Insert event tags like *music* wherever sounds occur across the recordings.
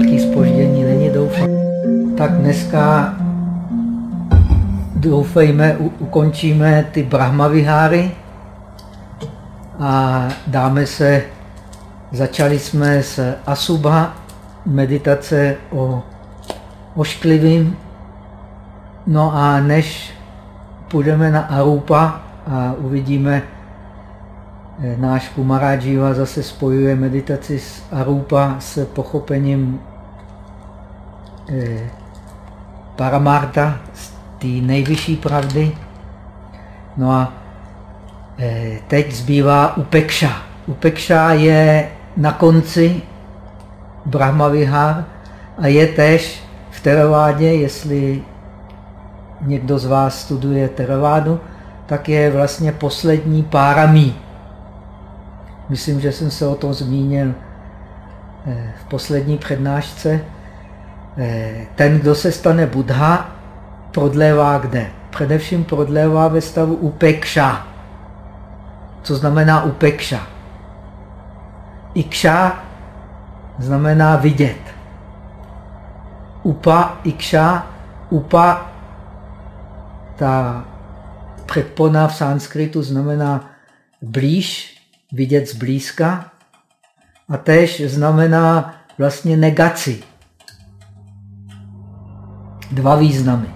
velký spoždění není, doufám. Tak dneska doufejme, ukončíme ty Brahmaviháry a dáme se, začali jsme s Asubha, meditace o ošklivým. No a než půjdeme na Arupa a uvidíme, eh, náš Kumarajiva zase spojuje meditaci s Arupa s pochopením Paramarta, z té nejvyšší pravdy. No a eh, teď zbývá Upekša. Upekša je na konci Brahmavihar a je tež v Teravádě, jestli někdo z vás studuje Teravádu, tak je vlastně poslední páramí. Myslím, že jsem se o tom zmínil eh, v poslední přednášce. Eh, ten, kdo se stane Buddha, prodlévá kde? Především prodlévá ve stavu upekša. Co znamená upekša? Ikša znamená vidět. Upa, ikša, upa, ta předpona v sanskritu znamená blíž, vidět zblízka a tež znamená vlastně negaci. Dva významy.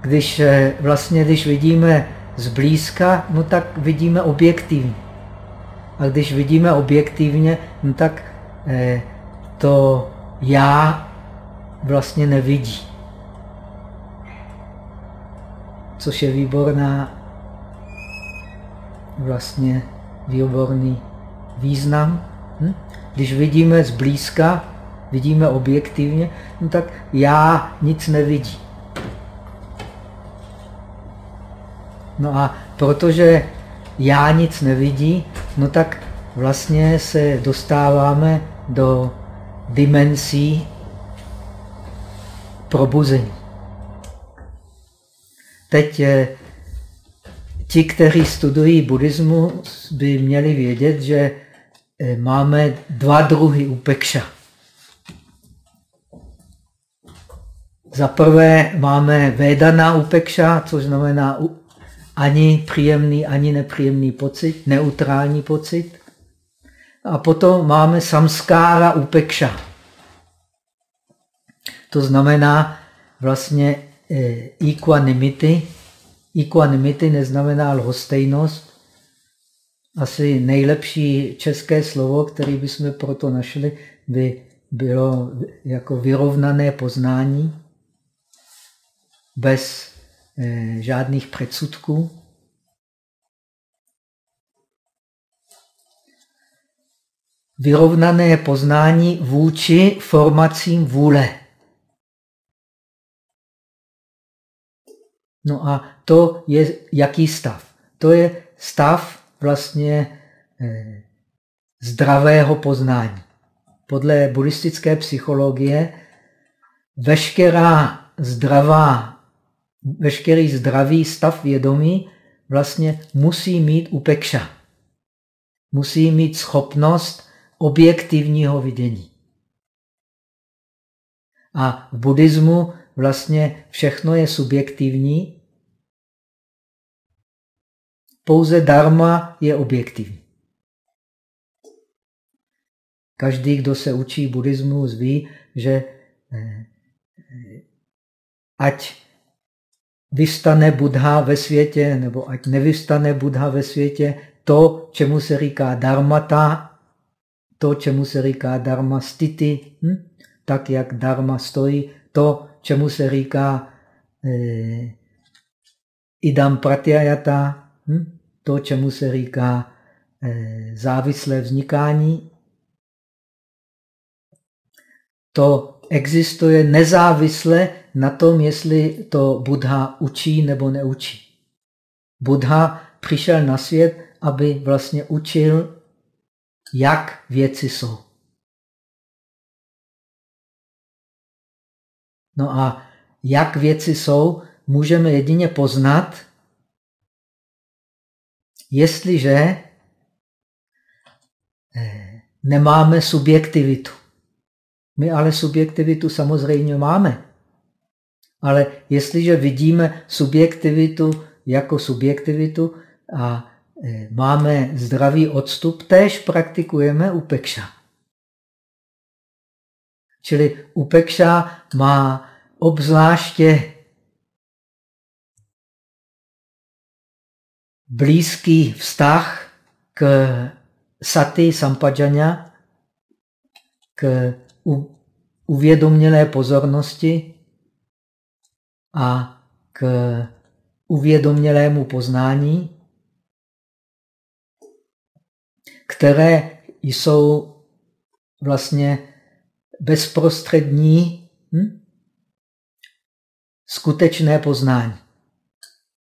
Když eh, vlastně, když vidíme zblízka, no tak vidíme objektivně. A když vidíme objektivně, no tak eh, to já vlastně nevidí. Což je výborná, vlastně výborný význam. Hm? Když vidíme zblízka, vidíme objektivně, no tak já nic nevidí. No a protože já nic nevidí, no tak vlastně se dostáváme do dimenzí probuzení. Teď ti, kteří studují buddhismus, by měli vědět, že eh, máme dva druhy upekša. Za prvé máme Vedana upekša, což znamená ani příjemný, ani nepříjemný pocit, neutrální pocit. A potom máme samskára upekša. To znamená vlastně eh, equanimity. Equanimity neznamená lhostejnost. Asi nejlepší české slovo, které bychom proto našli, by bylo jako vyrovnané poznání bez Eh, žádných předsudků. Vyrovnané poznání vůči formacím vůle. No a to je jaký stav? To je stav vlastně eh, zdravého poznání. Podle buddhistické psychologie veškerá zdravá veškerý zdravý stav vědomí vlastně musí mít upekša. Musí mít schopnost objektivního vidění. A v buddhismu vlastně všechno je subjektivní, pouze dharma je objektivní. Každý, kdo se učí buddhismu, ví, že eh, ať vystane Buddha ve světě, nebo ať nevystane Buddha ve světě, to, čemu se říká dharmata, to, čemu se říká dharma stity, hm? tak jak dharma stojí, to, čemu se říká eh, idam pratyayata, hm? to, čemu se říká eh, závislé vznikání, to existuje nezávisle na tom, jestli to Buddha učí nebo neučí. Buddha přišel na svět, aby vlastně učil, jak věci jsou. No a jak věci jsou, můžeme jedině poznat, jestliže eh, nemáme subjektivitu. My ale subjektivitu samozřejmě máme. Ale jestliže vidíme subjektivitu jako subjektivitu a e, máme zdravý odstup, tež praktikujeme upekša. Čili upekša má obzvláště blízký vztah k sati sampajanya, k uvědomělé pozornosti a k uvědomělému poznání, které jsou vlastně bezprostřední hm? skutečné poznání.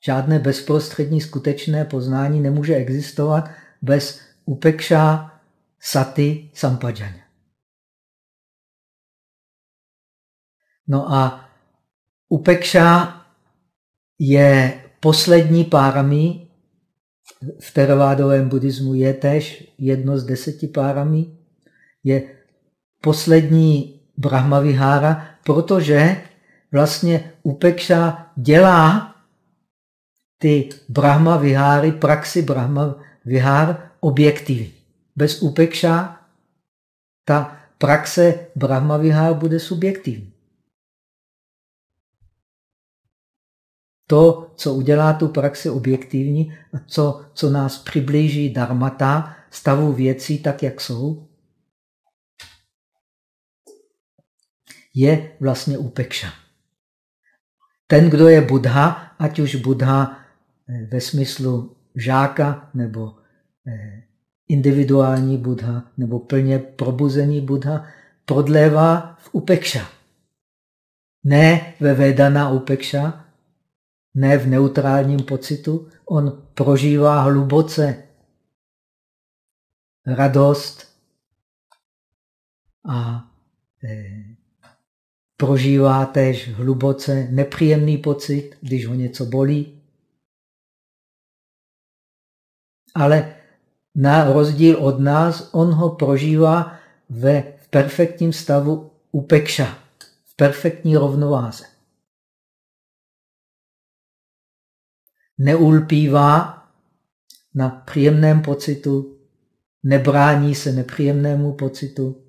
Žádné bezprostřední skutečné poznání nemůže existovat bez upekša sati sampajanya. No a upekša je poslední párami, v teravádovém buddhismu je tež jedno z deseti párami, je poslední Brahmavihára, protože vlastně Upekša dělá ty Brahma Viháry, praxi Brahma Vihár objektivní. Bez Upekša ta praxe Brahma Vihár bude subjektivní. To, co udělá tu praxi objektivní a co, co nás přiblíží dharmata, stavu věcí tak, jak jsou, je vlastně upekša. Ten, kdo je Buddha, ať už Buddha eh, ve smyslu žáka nebo eh, individuální Buddha nebo plně probuzený Buddha, prodlévá v upekša. Ne ve vedana upekša, ne v neutrálním pocitu, on prožívá hluboce radost a eh, prožívá též hluboce nepříjemný pocit, když ho něco bolí. Ale na rozdíl od nás, on ho prožívá ve v perfektním stavu upekša, v perfektní rovnováze. Neulpívá na příjemném pocitu, nebrání se nepříjemnému pocitu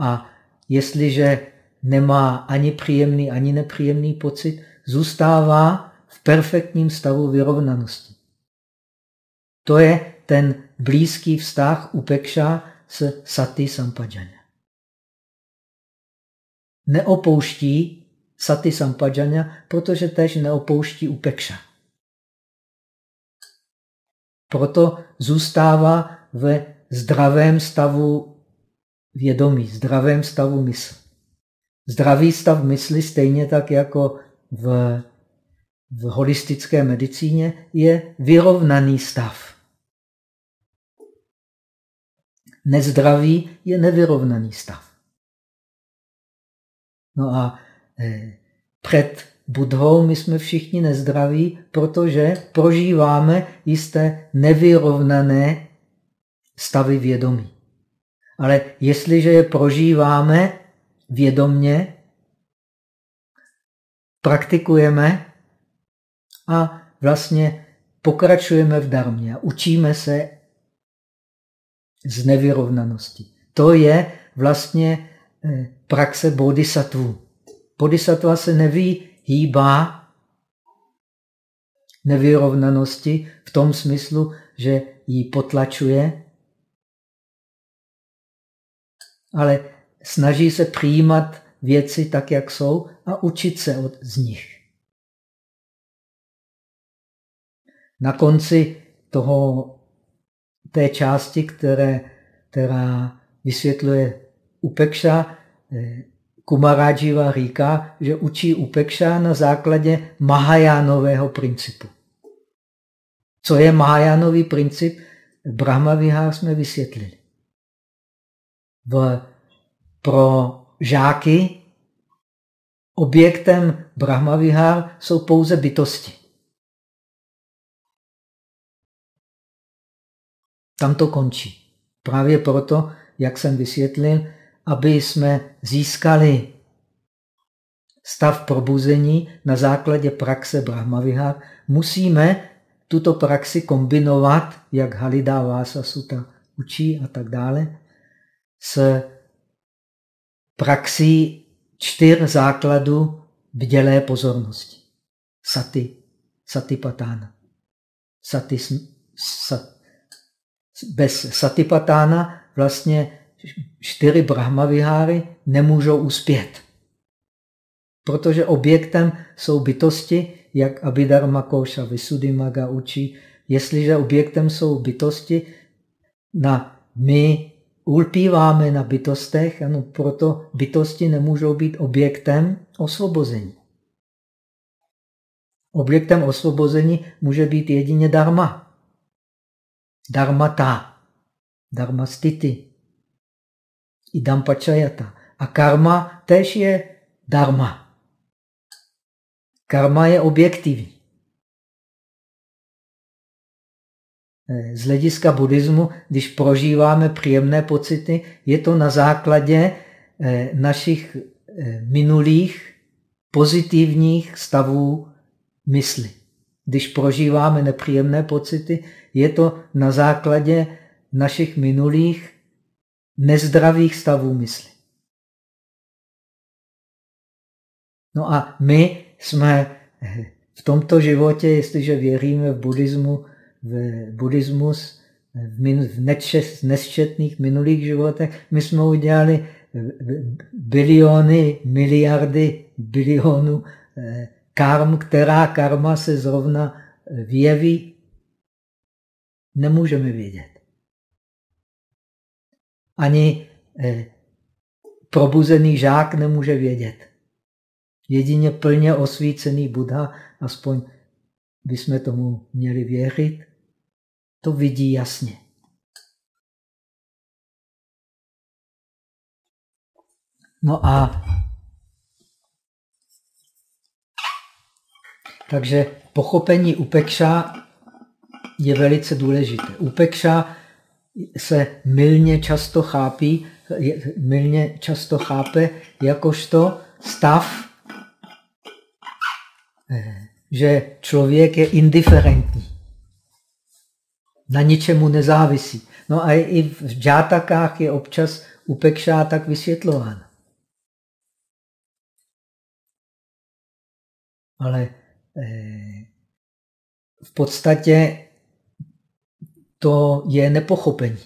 a jestliže nemá ani příjemný, ani nepříjemný pocit, zůstává v perfektním stavu vyrovnanosti. To je ten blízký vztah upekša s sati sampajanya. Neopouští sati sampajanya, protože tež neopouští upekša. Proto zůstává ve zdravém stavu vědomí, zdravém stavu mysli. Zdravý stav mysli, stejně tak jako v, v holistické medicíně, je vyrovnaný stav. Nezdravý je nevyrovnaný stav. No a eh, před Budhou my jsme všichni nezdraví, protože prožíváme jisté nevyrovnané stavy vědomí. Ale jestliže je prožíváme vědomně praktikujeme a vlastně pokračujeme v darmě. Učíme se z nevyrovnanosti. To je vlastně eh, praxe bodhisattva. Bodhisattva se nevyhýbá nevyrovnanosti v tom smyslu, že ji potlačuje, ale snaží se přijímat věci tak, jak jsou a učit se od, z nich. Na konci toho, té části, které, která vysvětluje Upekša, eh, Kumarajiva říká, že učí Upekša na základě Mahajánového principu. Co je Mahajánový princip? Brahma Vihár jsme vysvětlili. V pro žáky objektem Brahmavihár jsou pouze bytosti. Tam to končí. Právě proto jak jsem vysvětlil, aby jsme získali stav probuzení na základě praxe Brahmavihar, musíme tuto praxi kombinovat, jak Halida Vasa Sutta učí a tak dále, s praxí čtyř základů bdělé pozornosti. Sati, satipatána. Sati, sa, bez satipatána vlastně čtyři brahmaviháry nemůžou uspět. Protože objektem jsou bytosti, jak Abhidharma Koša Visuddhimaga učí, jestliže objektem jsou bytosti, na my ulpíváme na bytostech, ano, proto bytosti nemůžou být objektem osvobození. Objektem osvobození může být jedině dharma. Dharmata, dharma stity, idam pačajata. A karma tež je dharma. Karma je objektivní. Z hlediska buddhismu, když prožíváme příjemné pocity, je to na základě eh, našich eh, minulých pozitivních stavů mysli. Když prožíváme nepříjemné pocity, je to na základě našich minulých nezdravých stavů mysli. No a my jsme v tomto životě, jestliže věříme v buddhismu, v buddhismus, v, nesčetných minulých životech, my jsme udělali biliony, miliardy bilionů eh, karm, která karma se zrovna vyjeví, nemůžeme vědět. Ani eh, probuzený žák nemůže vědět. Jedině plně osvícený Buddha, aspoň bychom tomu měli věřit, to vidí jasně. No a takže pochopení upekša je velice důležité. Upekša se milně často chápí, milně často chápe jakožto stav že člověk je indiferentní. Na ničemu nezávisí. No a i v džátakách je občas upekšá tak vysvětlován. Ale eh, v podstatě to je nepochopení.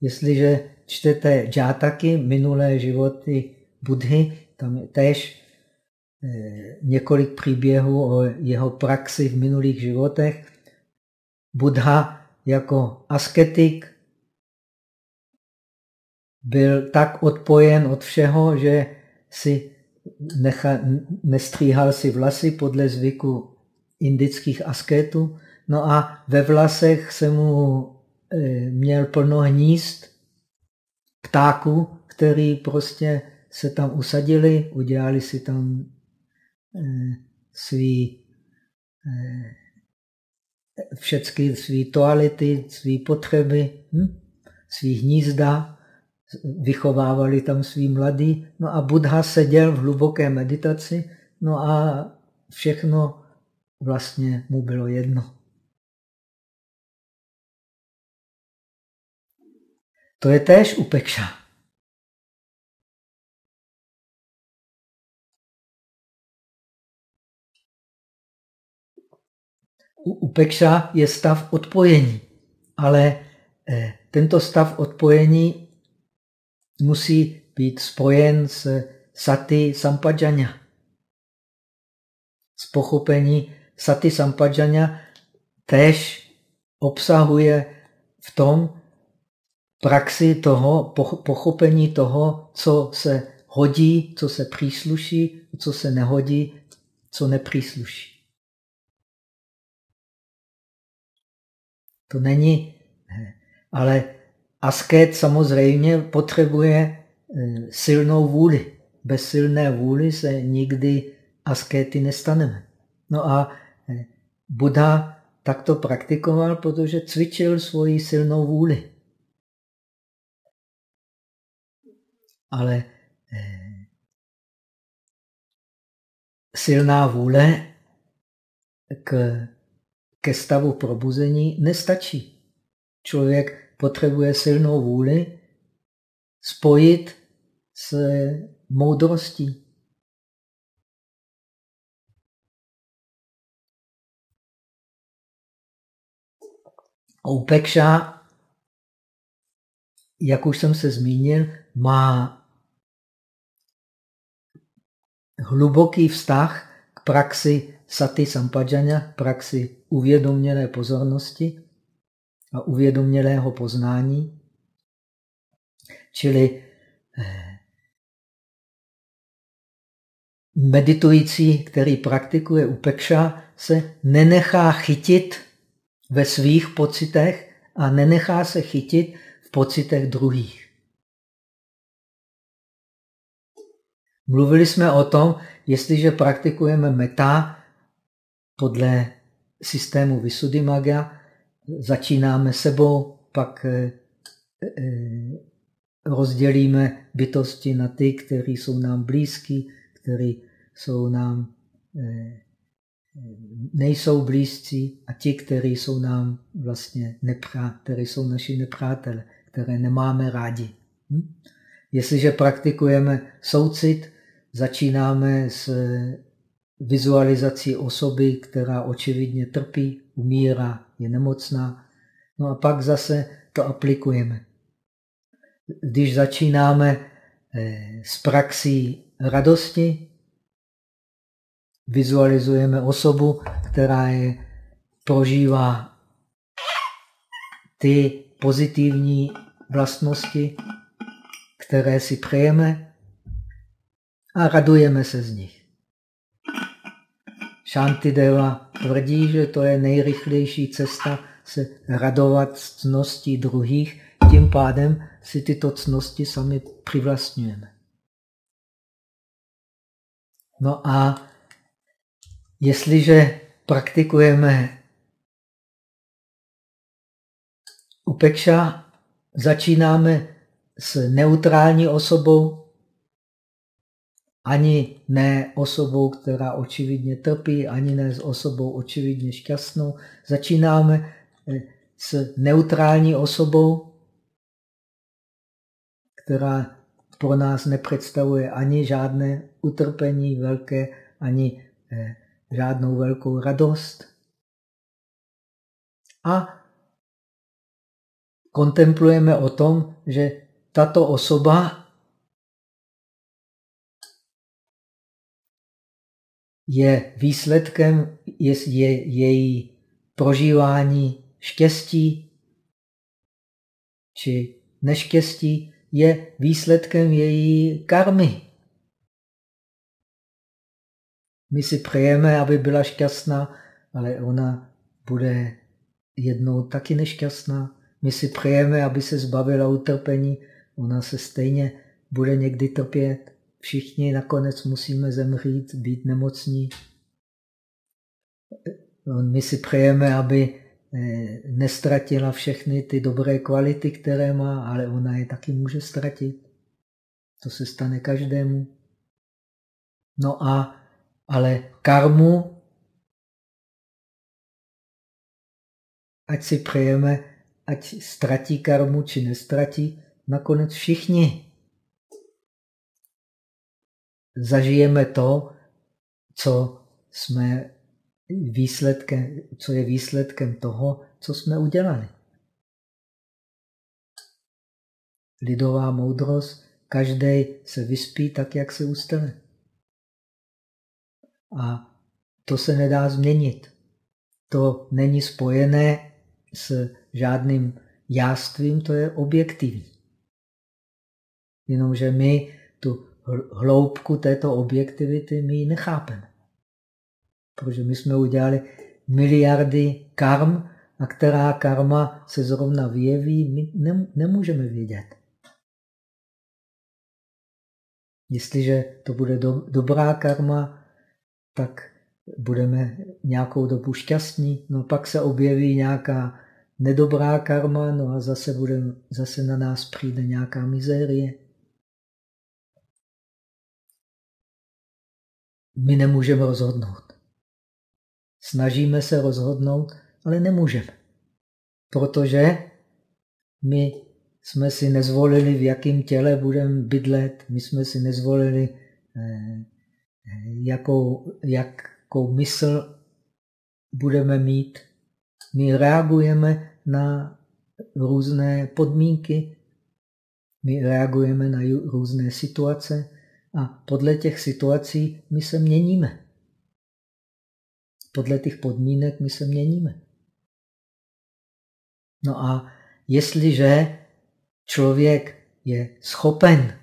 Jestliže čtete džátaky, minulé životy Budhy, tam je též Eh, několik příběhů o jeho praxi v minulých životech. Buddha jako asketik byl tak odpojen od všeho, že si necha, nestříhal si vlasy podle zvyku indických asketů. No a ve vlasech se mu e, měl plno hnízd ptáků, který prostě se tam usadili, udělali si tam Eh, svý eh, všechny své toalety, své potřeby, hm? svý hnízda, vychovávali tam svý mladý. No a Buddha seděl v hluboké meditaci, no a všechno vlastně mu bylo jedno. To je též upekša. upekša je stav odpojení, ale eh, tento stav odpojení musí být spojen s sati sampajanya. Z pochopení sati sampajanya tež obsahuje v tom praxi toho, pochopení toho, co se hodí, co se přísluší, co se nehodí, co nepřísluší. To není, ale asket samozřejmě potřebuje eh, silnou vůli. Bez silné vůli se nikdy askety nestaneme. No a eh, Buddha takto praktikoval, protože cvičil svoji silnou vůli. Ale eh, silná vůle k, ke stavu probuzení nestačí. Člověk potřebuje silnou vůli spojit s moudrostí. Upekša, jak už jsem se zmínil, má hluboký vztah k praxi sati sampajanya, praxi uvědomělé pozornosti a uvědomělého poznání. Čili eh, meditující, který praktikuje upekša, se nenechá chytit ve svých pocitech a nenechá se chytit v pocitech druhých. Mluvili jsme o tom, jestliže praktikujeme meta podle systému Visuddhimagga, začínáme sebou, pak eh, eh, rozdělíme bytosti na ty, které jsou nám blízký, které jsou nám eh, nejsou blízcí a ti, kteří jsou nám vlastně nepřátelé, které jsou naši nepřátelé, které nemáme rádi. Hm? Jestliže praktikujeme soucit, Začínáme s vizualizací osoby, která očividně trpí, umírá, je nemocná. No a pak zase to aplikujeme. Když začínáme eh, s praxí radosti, vizualizujeme osobu, která je, prožívá ty pozitivní vlastnosti, které si přejeme, a radujeme se z nich. Shantideva tvrdí, že to je nejrychlejší cesta se radovat z cností druhých, tím pádem si tyto cnosti sami přivlastňujeme. No a jestliže praktikujeme upekša, začínáme s neutrální osobou, ani ne osobou, která očividně trpí, ani ne s osobou očividně šťastnou. Začínáme eh, s neutrální osobou, která pro nás nepředstavuje ani žádné utrpení velké, ani eh, žádnou velkou radost. A kontemplujeme o tom, že tato osoba je výsledkem je, je její prožívání štěstí či neštěstí, je výsledkem její karmy. My si přejeme, aby byla šťastná, ale ona bude jednou taky nešťastná. My si přejeme, aby se zbavila utrpení, ona se stejně bude někdy trpět. Všichni nakonec musíme zemřít, být nemocní. My si přejeme, aby eh, nestratila všechny ty dobré kvality, které má, ale ona je taky může ztratit. To se stane každému. No a, ale karmu, ať si přejeme, ať ztratí karmu, či nestratí, nakonec všichni zažijeme to, co jsme výsledkem, co je výsledkem toho, co jsme udělali. Lidová moudrost, každý se vyspí tak, jak se ustane. A to se nedá změnit. To není spojené s žádným jástvím, to je objektivní. Jenomže my tu hloubku této objektivity my ji nechápeme. Protože my jsme udělali miliardy karm, a která karma se zrovna vyjeví, my nemůžeme vědět. Jestliže to bude do, dobrá karma, tak budeme nějakou dobu šťastní, no pak se objeví nějaká nedobrá karma, no a zase, budeme, zase na nás přijde nějaká mizérie. My nemůžeme rozhodnout. Snažíme se rozhodnout, ale nemůžeme. Protože my jsme si nezvolili, v jakém těle budeme bydlet, my jsme si nezvolili, eh, jakou, jakou mysl budeme mít. My reagujeme na různé podmínky, my reagujeme na různé situace a podle těch situací my se měníme. Podle těch podmínek my se měníme. No a jestliže člověk je schopen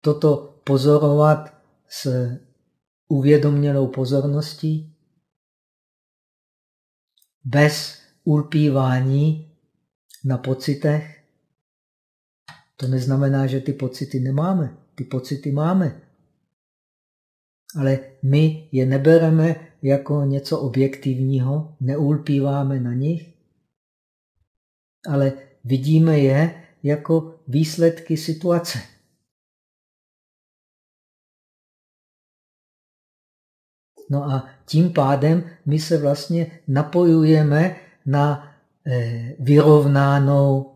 toto pozorovat s uvědomělou pozorností, bez ulpívání na pocitech, to neznamená, že ty pocity nemáme. Ty pocity máme. Ale my je nebereme jako něco objektivního, neulpíváme na nich, ale vidíme je jako výsledky situace. No a tím pádem my se vlastně napojujeme na eh, vyrovnanou,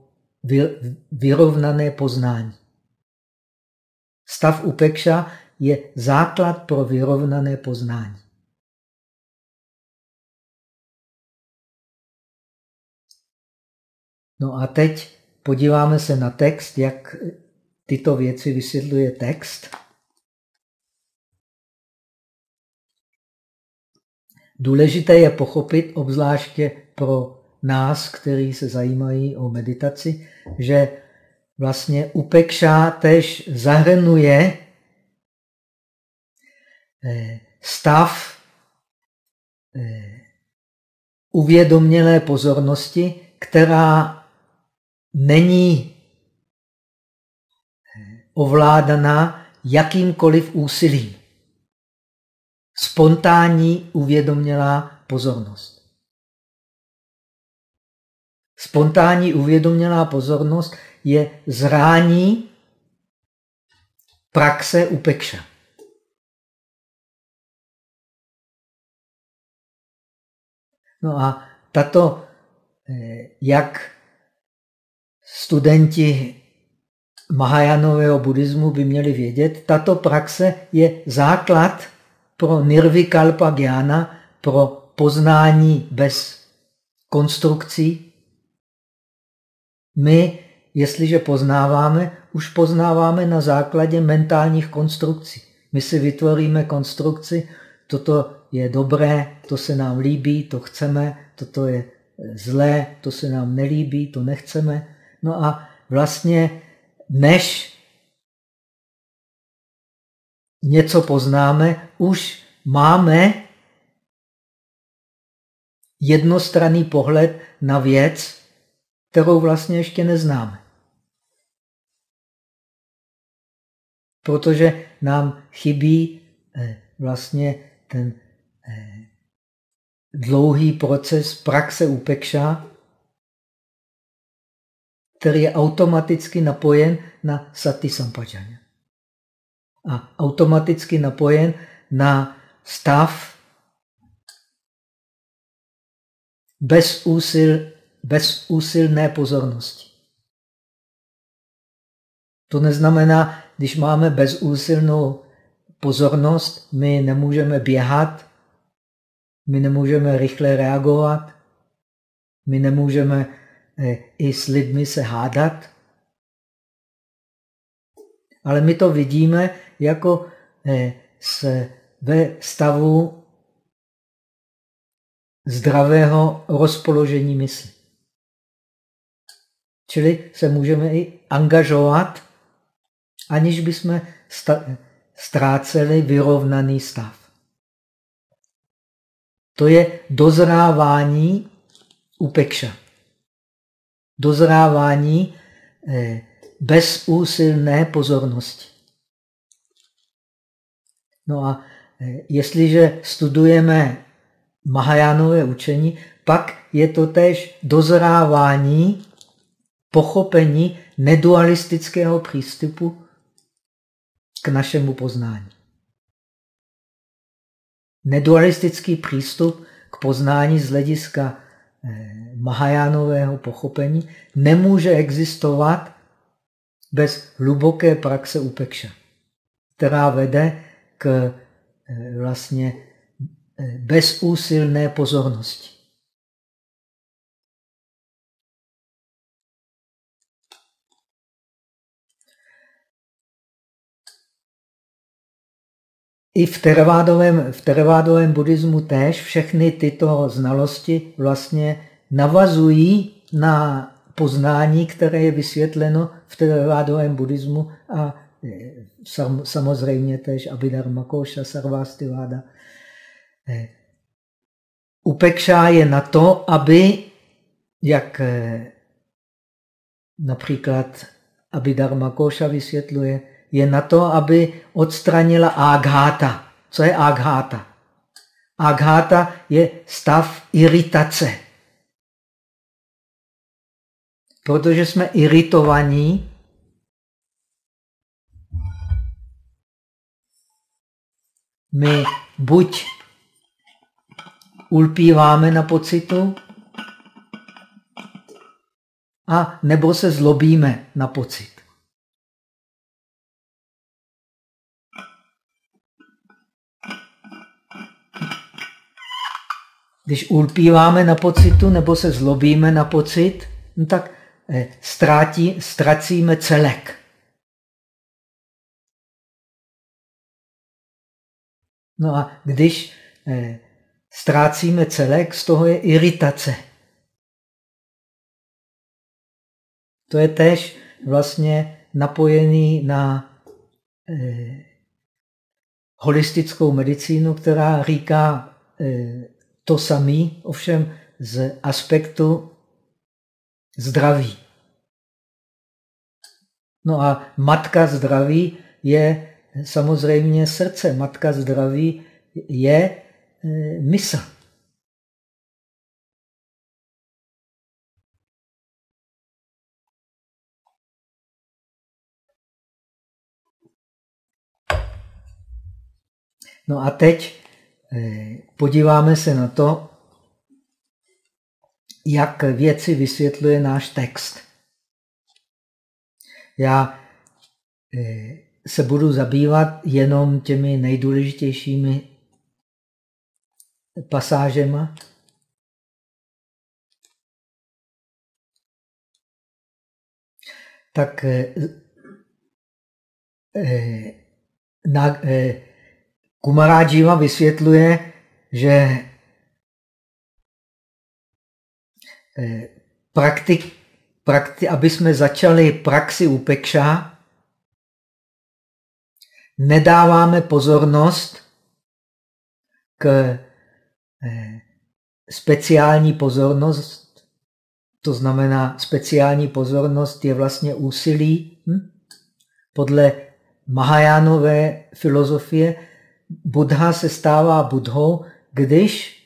vyrovnané poznání. Stav upekša je základ pro vyrovnané poznání. No a teď podíváme se na text, jak tyto věci vysvětluje text. Důležité je pochopit, obzvláště pro nás, kteří se zajímají o meditaci, že vlastně upekša tež zahrnuje eh, stav eh, uvědomělé pozornosti, která není eh, ovládaná jakýmkoliv úsilím. Spontánní uvědomělá pozornost. Spontánní uvědomělá pozornost je zrání praxe upekša. No a tato, eh, jak studenti Mahajánového buddhismu by měli vědět, tato praxe je základ pro nirvikalpa gyana, pro poznání bez konstrukcí. My jestliže poznáváme, už poznáváme na základě mentálních konstrukcí. My si vytvoříme konstrukci, toto je dobré, to se nám líbí, to chceme, toto je zlé, to se nám nelíbí, to nechceme. No a vlastně než něco poznáme, už máme jednostranný pohled na věc, kterou vlastně ještě neznáme. Protože nám chybí eh, vlastně ten eh, dlouhý proces praxe upekša, který je automaticky napojen na sati sampajanya. A automaticky napojen na stav bez, úsil, bez úsilné pozornosti. To neznamená, když máme bezúsilnou pozornost, my nemůžeme běhat, my nemůžeme rychle reagovat, my nemůžeme eh, i s lidmi se hádat. Ale my to vidíme jako eh, se ve stavu zdravého rozpoložení mysli. Čili se můžeme i angažovat aniž bychom ztráceli vyrovnaný stav. To je dozrávání upekša. Dozrávání eh, bezúsilné pozornosti. No a eh, jestliže studujeme Mahajánové učení, pak je to též dozrávání pochopení nedualistického přístupu k našemu poznání. nedualistický přístup k poznání z hlediska eh, Mahajánového pochopení nemůže existovat bez hluboké praxe upekša, která vede k eh, vlastně eh, bezúsilné pozornosti. I v teravádovém, v teravádovém buddhismu též všechny tyto znalosti vlastně navazují na poznání, které je vysvětleno v teravádovém buddhismu a e, sam, samozřejmě též Abhidharma Koša, Sarvastiváda. E, upekša je na to, aby, jak e, například Abhidharma Koša vysvětluje, je na to, aby odstranila aghata. Co je aghata? Aghata je stav iritace. Protože jsme iritovaní, my buď ulpíváme na pocitu, a nebo se zlobíme na pocit. Když ulpíváme na pocitu nebo se zlobíme na pocit, no tak eh, ztrátí, ztracíme celek. No a když eh, ztrácíme celek, z toho je iritace. To je tež vlastně napojený na eh, holistickou medicínu, která říká to samé, ovšem z aspektu zdraví. No a matka zdraví je samozřejmě srdce. Matka zdraví je e, mysl. No a teď podíváme se na to, jak věci vysvětluje náš text. Já eh, se budu zabývat jenom těmi nejdůležitějšími pasážema. Tak eh, na, Kumarájiva vysvětluje, že eh, praktik, prakti, aby jsme začali praxi upekša, nedáváme pozornost k eh, speciální pozornost, to znamená speciální pozornost je vlastně úsilí. Hm? Podle Mahajánové filozofie Buddha se stává Budhou, když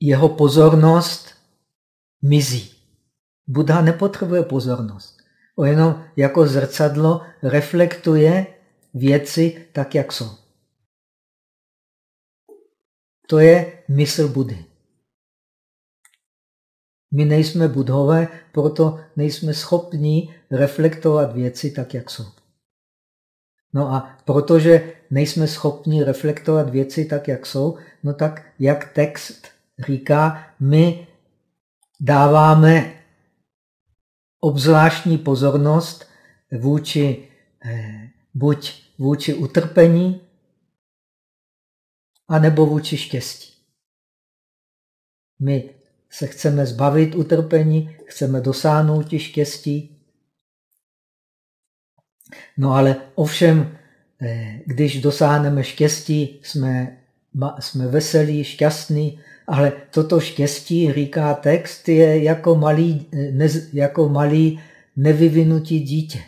jeho pozornost mizí. Buddha nepotřebuje pozornost. On jenom jako zrcadlo reflektuje věci tak, jak jsou. To je mysl Budhy. My nejsme budhové, proto nejsme schopni reflektovat věci tak, jak jsou. No a protože nejsme schopni reflektovat věci tak, jak jsou, no tak jak text říká, my dáváme obzvláštní pozornost vůči eh, buď vůči utrpení, anebo vůči štěstí. My se chceme zbavit utrpení, chceme dosáhnout štěstí, No ale ovšem, eh, když dosáhneme štěstí, jsme, jsme veselí, šťastní, ale toto štěstí, říká text, je jako malý, eh, ne, jako malý nevyvinutí dítě.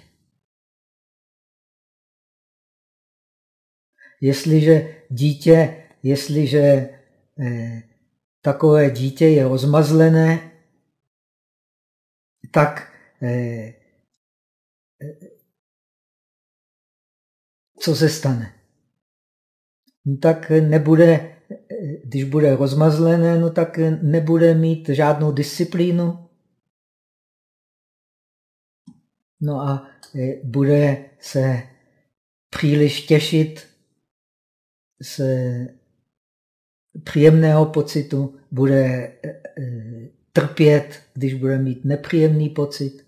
Jestliže dítě, jestliže eh, takové dítě je rozmazlené, tak eh, co se stane? no tak nebude, když bude rozmazlené, no tak nebude mít žádnou disciplínu. No a bude se příliš těšit z příjemného pocitu, bude trpět, když bude mít nepříjemný pocit.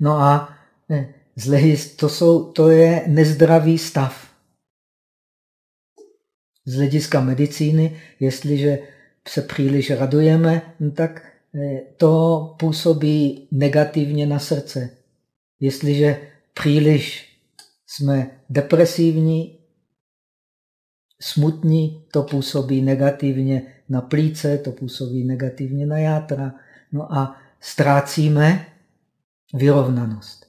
No a z to, jsou, to je nezdravý stav. Z hlediska medicíny, jestliže se příliš radujeme, no tak to působí negativně na srdce. Jestliže příliš jsme depresivní, smutní, to působí negativně na plíce, to působí negativně na játra. No a ztrácíme vyrovnanost.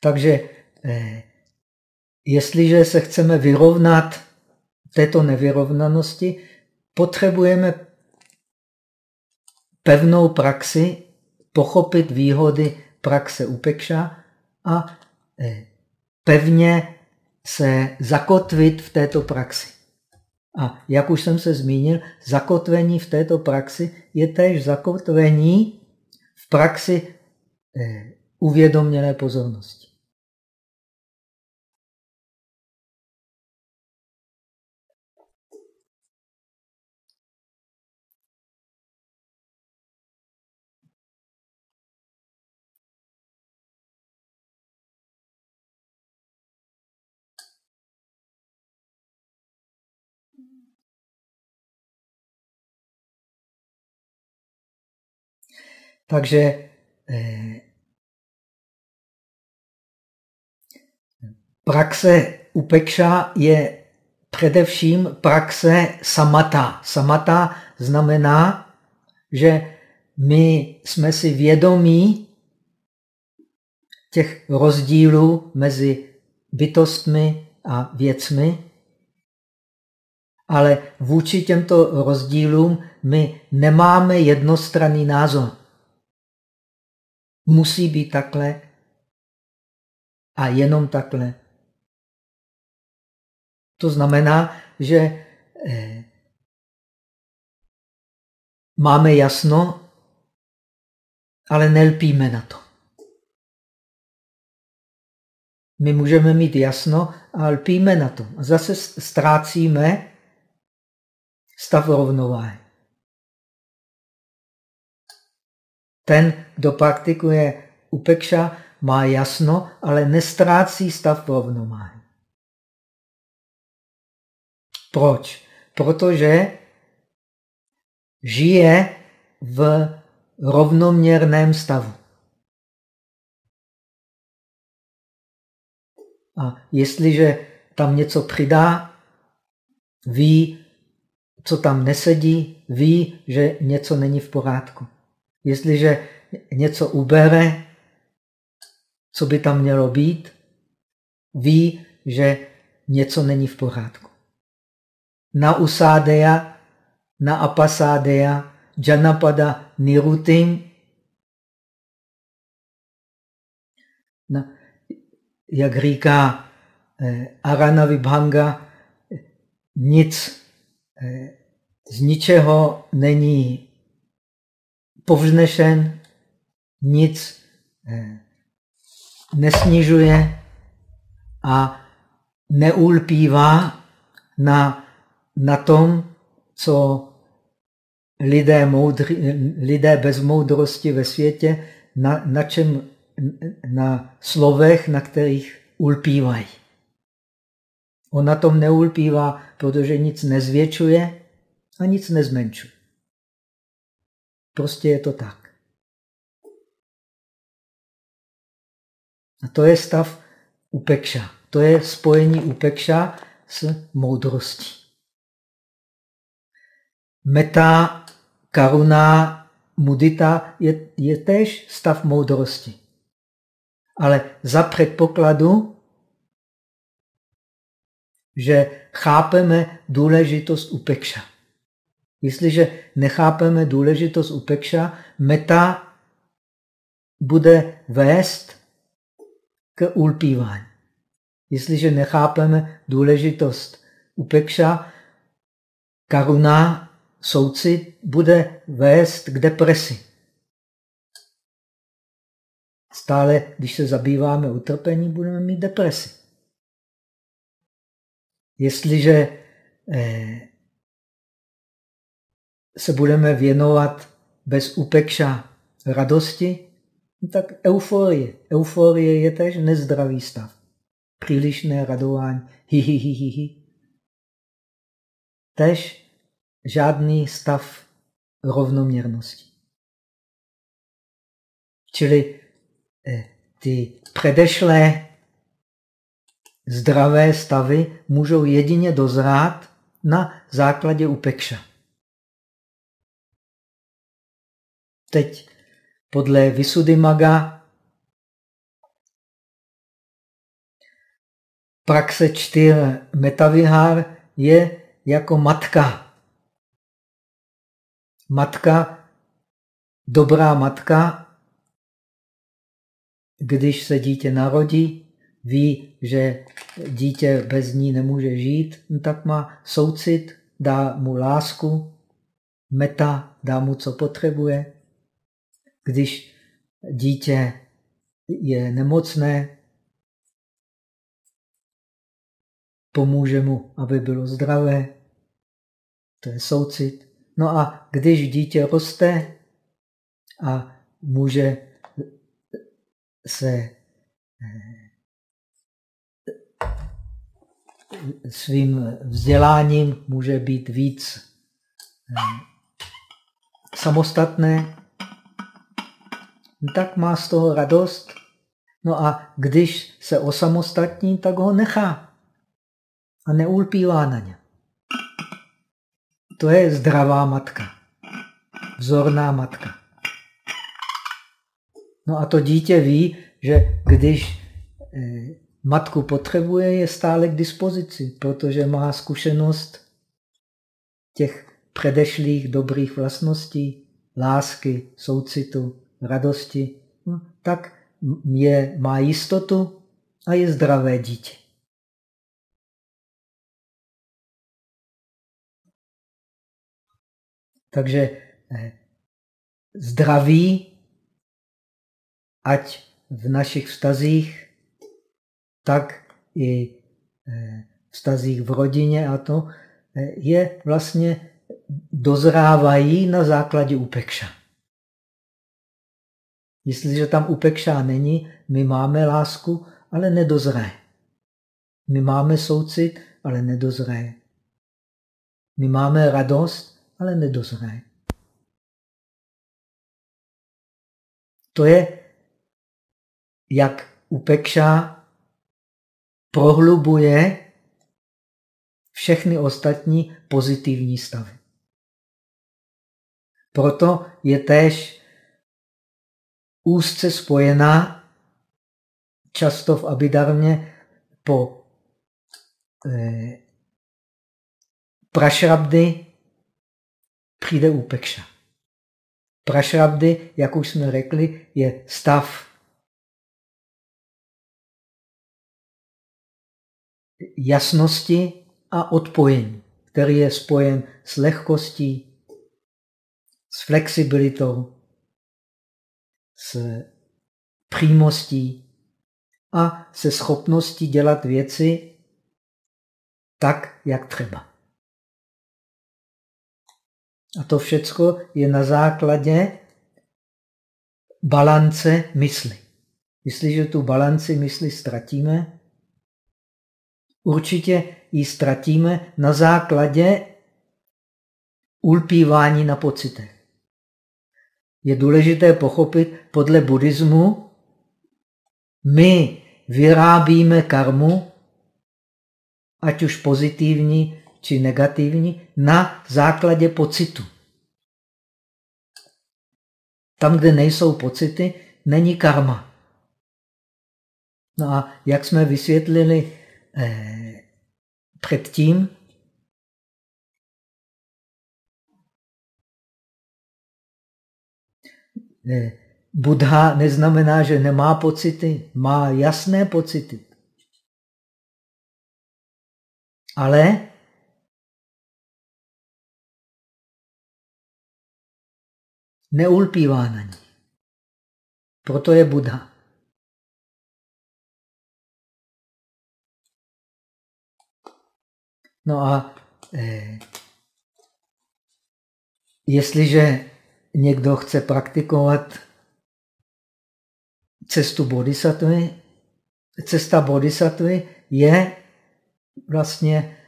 Takže eh, jestliže se chceme vyrovnat této nevyrovnanosti, potřebujeme pevnou praxi, pochopit výhody praxe upekša a eh, pevně se zakotvit v této praxi. A jak už jsem se zmínil, zakotvení v této praxi je též zakotvení v praxi eh, uvědomělé pozornosti. Takže eh, praxe upekša je především praxe samata. Samata znamená, že my jsme si vědomí těch rozdílů mezi bytostmi a věcmi, ale vůči těmto rozdílům my nemáme jednostranný názor musí být takhle a jenom takhle. To znamená, že eh, máme jasno, ale nelpíme na to. My můžeme mít jasno, ale lpíme na to. A zase ztrácíme stav rovnováhy. Ten, kdo praktikuje upekša, má jasno, ale nestrácí stav rovnováhy. Proč? Protože žije v rovnoměrném stavu. A jestliže tam něco přidá, ví, co tam nesedí, ví, že něco není v pořádku. Jestliže něco ubere, co by tam mělo být, ví, že něco není v pořádku. Na usádeja, na apasádeja, janapada nirutim, na, jak říká eh, Arana Vibhanga, nic, eh, z ničeho není povznešen, nic eh, nesnižuje a neulpívá na, na tom, co lidé, moudří, lidé bez moudrosti ve světě, na, na čem, na slovech, na kterých ulpívají. On na tom neulpívá, protože nic nezvětšuje a nic nezmenšuje. Prostě je to tak. A to je stav upekša. To je spojení upekša s moudrostí. Meta, karuna, mudita je, je též stav moudrosti. Ale za předpokladu, že chápeme důležitost upekša. Jestliže nechápeme důležitost upekša, meta bude vést k ulpívání. Jestliže nechápeme důležitost upekša, karuna, soucit, bude vést k depresi. Stále, když se zabýváme utrpení, budeme mít depresi. Jestliže eh, se budeme věnovat bez upekša radosti, tak euforie. Euforie je tež nezdravý stav. Přílišné radování. Hi, hi, hi, hi, hi. Tež žádný stav rovnoměrnosti. Čili eh, ty předešlé zdravé stavy můžou jedině dozrát na základě upekša. Teď podle Visuddhimaga praxe čtyř metavihár je jako matka. Matka, dobrá matka, když se dítě narodí, ví, že dítě bez ní nemůže žít, no tak má soucit, dá mu lásku, meta, dá mu, co potřebuje. Když dítě je nemocné, pomůže mu, aby bylo zdravé. To je soucit. No a když dítě roste a může se eh, svým vzděláním může být víc eh, samostatné, tak má z toho radost. No a když se osamostatní, tak ho nechá a neulpívá na ně. To je zdravá matka, vzorná matka. No a to dítě ví, že když eh, matku potřebuje, je stále k dispozici, protože má zkušenost těch předešlých dobrých vlastností, lásky, soucitu, radosti, no, tak je, má jistotu a je zdravé dítě. Takže eh, zdraví, ať v našich vztazích, tak i eh, vztazích v rodině a to eh, je vlastně dozrávají na základě upekša. Jestliže tam upekša není, my máme lásku, ale nedozraje. My máme soucit, ale nedozraje. My máme radost, ale nedozraje. To je, jak upekša prohlubuje všechny ostatní pozitivní stavy. Proto je též úzce spojená často v abidarmě po eh, prašrabdy přijde úpekša. Prašrabdy, jak už jsme řekli, je stav jasnosti a odpojení, který je spojen s lehkostí, s flexibilitou, s přímostí a se schopností dělat věci tak, jak třeba. A to všecko je na základě balance mysli. Jestliže tu balanci mysli ztratíme, určitě ji ztratíme na základě ulpívání na pocitech. Je důležité pochopit, podle buddhismu my vyrábíme karmu, ať už pozitivní či negativní, na základě pocitu. Tam, kde nejsou pocity, není karma. No a jak jsme vysvětlili eh, předtím Buddha neznamená, že nemá pocity, má jasné pocity. Ale neulpívá na ní. Proto je Buddha. No a eh, jestliže někdo chce praktikovat cestu bodhisattvy, cesta bodhisattvy je vlastně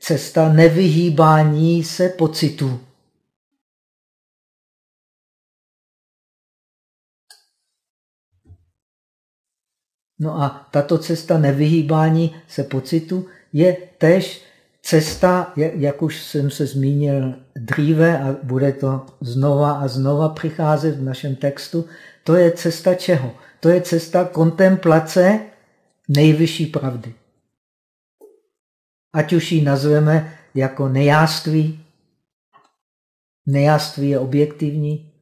cesta nevyhýbání se pocitu. No a tato cesta nevyhýbání se pocitu je tež cesta, jak už jsem se zmínil dříve a bude to znova a znova přicházet v našem textu, to je cesta čeho? To je cesta kontemplace nejvyšší pravdy. Ať už ji nazveme jako nejáství, nejáství je objektivní,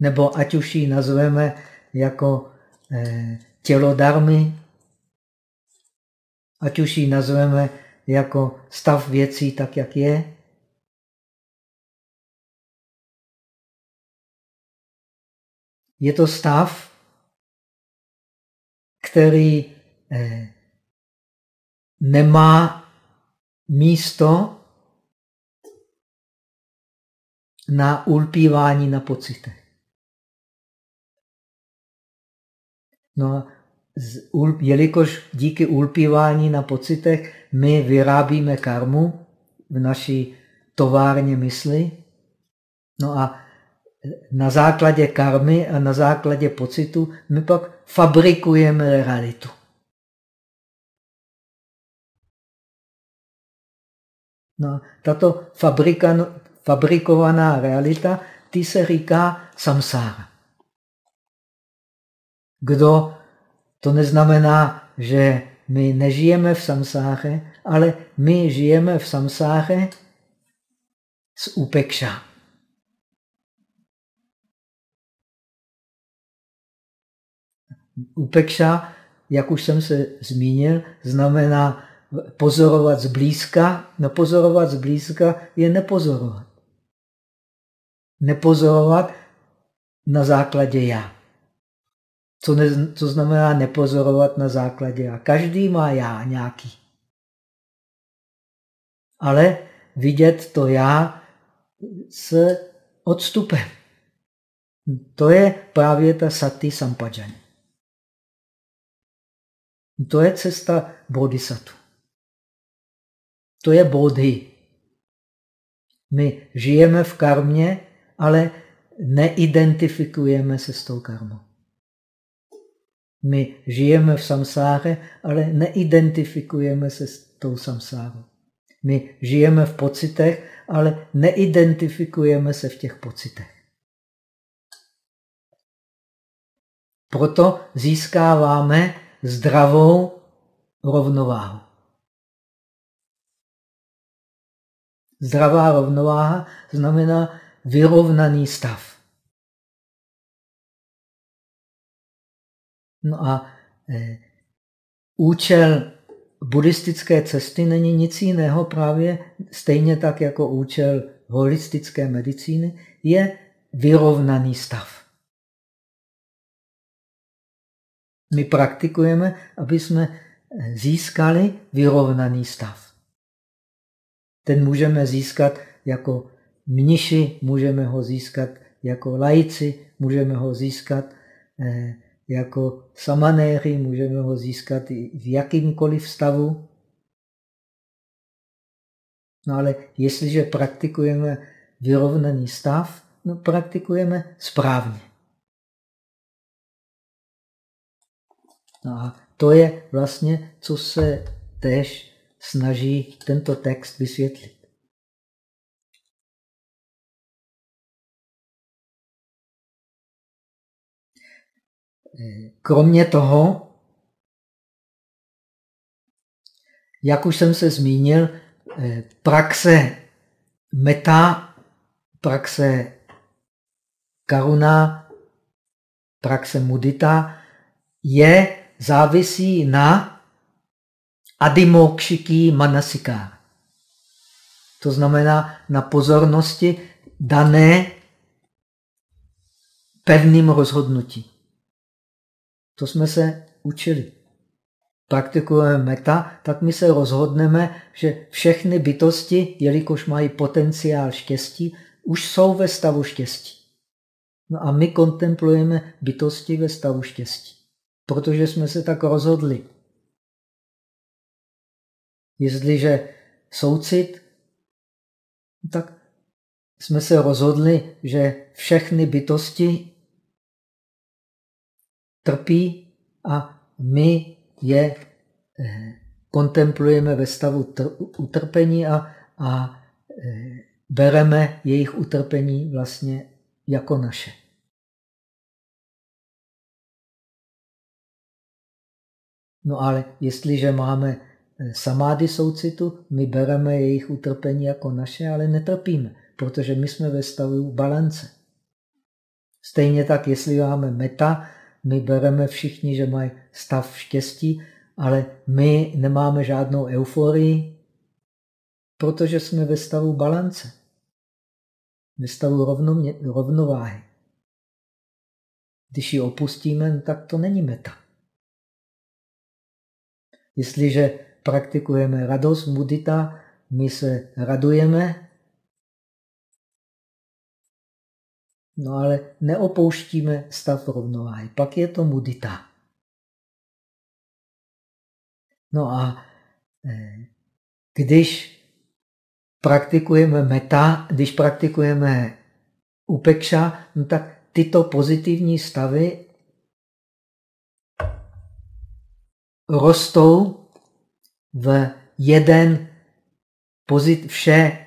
nebo ať už ji nazveme jako eh, tělo darmy, ať už ji nazveme jako stav věcí tak, jak je. Je to stav, který eh, nemá místo na ulpívání na pocitech. No a jelikož díky ulpívání na pocitech my vyrábíme karmu v naší továrně mysli, no a na základě karmy a na základě pocitu my pak fabrikujeme realitu. No, tato fabrikovaná realita, ty se říká samsára. Kdo to neznamená, že my nežijeme v samsáře, ale my žijeme v samsáře s upekša. Upekša, jak už jsem se zmínil, znamená pozorovat zblízka. No pozorovat zblízka je nepozorovat. Nepozorovat na základě já. Co, ne, co znamená nepozorovat na základě já. Každý má já nějaký. Ale vidět to já s odstupem. To je právě ta sati sampajani. To je cesta bodhisattva. To je bodhi. My žijeme v karmě, ale neidentifikujeme se s tou karmou. My žijeme v samsáře, ale neidentifikujeme se s tou samsárou. My žijeme v pocitech, ale neidentifikujeme se v těch pocitech. Proto získáváme zdravou rovnováhu. Zdravá rovnováha znamená vyrovnaný stav. No a e, účel buddhistické cesty není nic jiného právě stejně tak jako účel holistické medicíny, je vyrovnaný stav. My praktikujeme, aby jsme získali vyrovnaný stav. Ten můžeme získat jako mniši, můžeme ho získat jako lajci, můžeme ho získat eh, jako samanéry, můžeme ho získat i v jakýmkoliv stavu. No ale jestliže praktikujeme vyrovnaný stav, no praktikujeme správně. No a to je vlastně, co se tež snaží tento text vysvětlit. Kromě toho Jak už jsem se zmínil, eh, praxe meta, praxe karuna, praxe mudita je závisí na adimokšiký manasiká. To znamená na pozornosti dané pevným rozhodnutí. To jsme se učili. Praktikujeme meta, tak my se rozhodneme, že všechny bytosti, jelikož mají potenciál štěstí, už jsou ve stavu štěstí. No a my kontemplujeme bytosti ve stavu štěstí, protože jsme se tak rozhodli. Jestliže soucit, tak jsme se rozhodli, že všechny bytosti trpí a my je eh, kontemplujeme ve stavu utrpení a, a eh, bereme jejich utrpení vlastně jako naše. No ale jestliže máme eh, samády soucitu, my bereme jejich utrpení jako naše, ale netrpíme, protože my jsme ve stavu balance. Stejně tak, jestli máme meta, my bereme všichni, že mají stav štěstí, ale my nemáme žádnou euforii, protože jsme ve stavu balance, ve stavu rovnováhy. Když ji opustíme, tak to není meta. Jestliže praktikujeme radost, mudita, my se radujeme, No ale neopouštíme stav rovnováhy. Pak je to mudita. No a eh, když praktikujeme meta, když praktikujeme upekša, no tak tyto pozitivní stavy rostou v jeden vše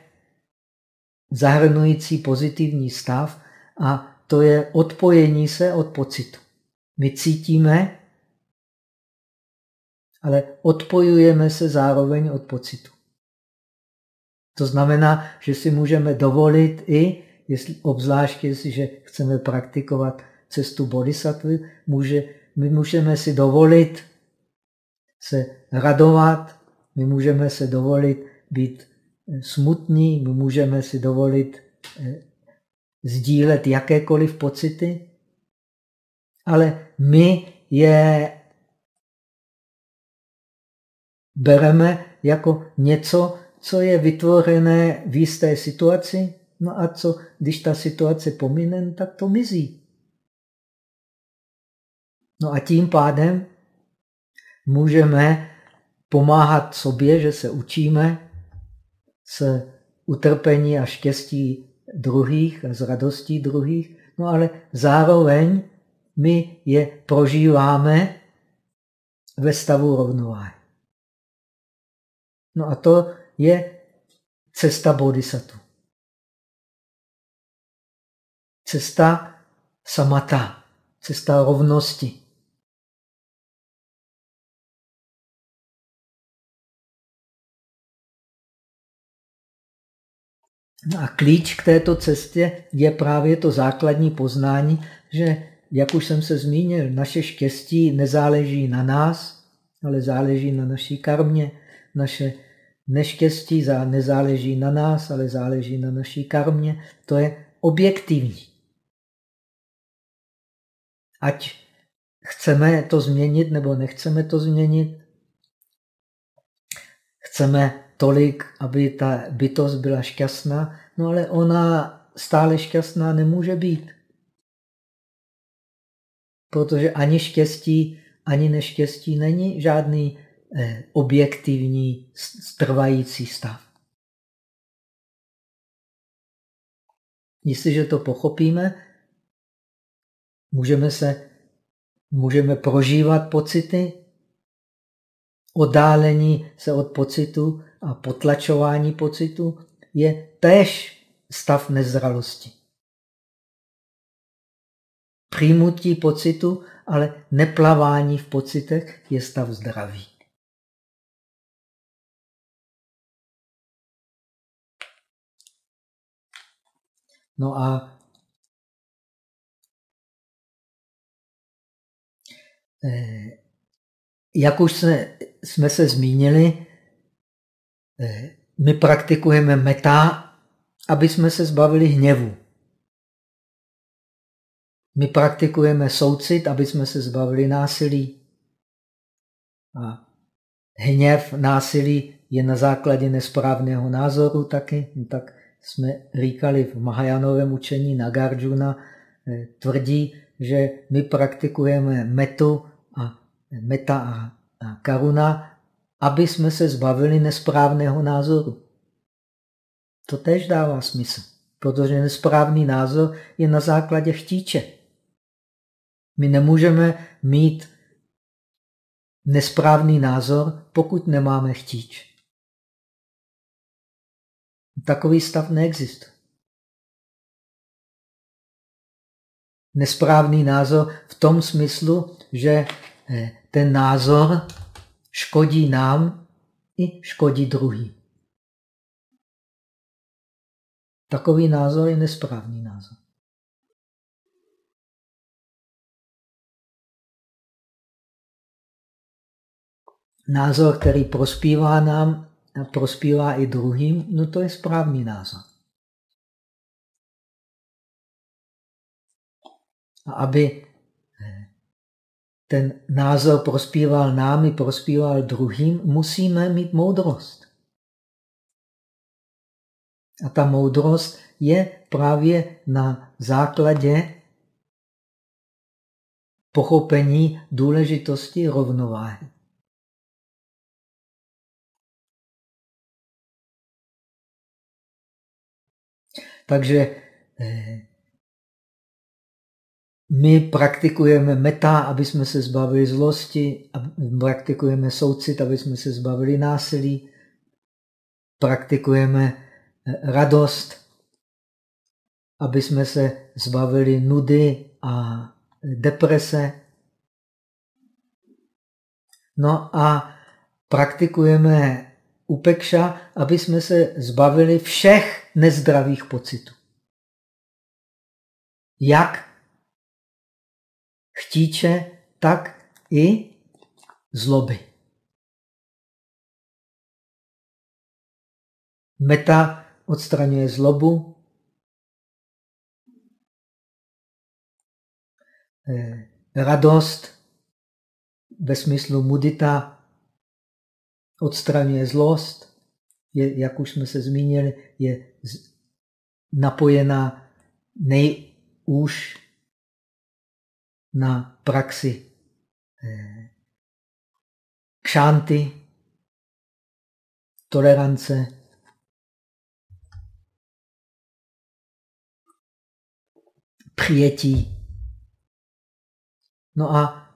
zahrnující pozitivní stav a to je odpojení se od pocitu. My cítíme, ale odpojujeme se zároveň od pocitu. To znamená, že si můžeme dovolit i, jestli, obzvlášť jestliže chceme praktikovat cestu bodhisattva, může, my můžeme si dovolit se radovat, my můžeme se dovolit být smutní, my můžeme si dovolit eh, sdílet jakékoliv pocity, ale my je bereme jako něco, co je vytvořené v jisté situaci, no a co, když ta situace pomine, tak to mizí. No a tím pádem můžeme pomáhat sobě, že se učíme s utrpení a štěstí druhých a z radostí druhých, no ale zároveň my je prožíváme ve stavu rovnováhy. No a to je cesta bodhisattva. Cesta samata, cesta rovnosti. No a klíč k této cestě je právě to základní poznání, že, jak už jsem se zmínil, naše štěstí nezáleží na nás, ale záleží na naší karmě. Naše neštěstí nezáleží na nás, ale záleží na naší karmě. To je objektivní. Ať chceme to změnit nebo nechceme to změnit, chceme tolik, aby ta bytost byla šťastná, no ale ona stále šťastná nemůže být. Protože ani štěstí, ani neštěstí není žádný eh, objektivní, strvající stav. Jestliže to pochopíme, můžeme, se, můžeme prožívat pocity, oddálení se od pocitu a potlačování pocitu je též stav nezralosti. Přijmutí pocitu, ale neplavání v pocitech je stav zdraví. No a eh, jak už jsme, jsme se zmínili, my praktikujeme meta, aby jsme se zbavili hněvu. My praktikujeme soucit, aby jsme se zbavili násilí. A hněv, násilí je na základě nesprávného názoru taky. No tak jsme říkali v Mahajánovém učení Nagarjuna, eh, tvrdí, že my praktikujeme metu a meta a, a karuna, aby jsme se zbavili nesprávného názoru. To tež dává smysl, protože nesprávný názor je na základě chtíče. My nemůžeme mít nesprávný názor, pokud nemáme chtíč. Takový stav neexistuje. Nesprávný názor v tom smyslu, že eh, ten názor škodí nám i škodí druhý. Takový názor je nesprávný názor. Názor, který prospívá nám a prospívá i druhým, no to je správný názor. A aby ten názor prospíval nám i prospíval druhým, musíme mít moudrost. A ta moudrost je právě na základě pochopení důležitosti rovnováhy. Takže eh, my praktikujeme meta, aby jsme se zbavili zlosti, praktikujeme soucit, aby jsme se zbavili násilí, praktikujeme eh, radost, aby jsme se zbavili nudy a deprese. No a praktikujeme upekša, aby jsme se zbavili všech nezdravých pocitů. Jak chtíče, tak i zloby. Meta odstraňuje zlobu, eh, radost ve smyslu mudita odstraňuje zlost, je, jak už jsme se zmínili, je napojená nejúž na praxi eh, kšanty, tolerance, přijetí. No a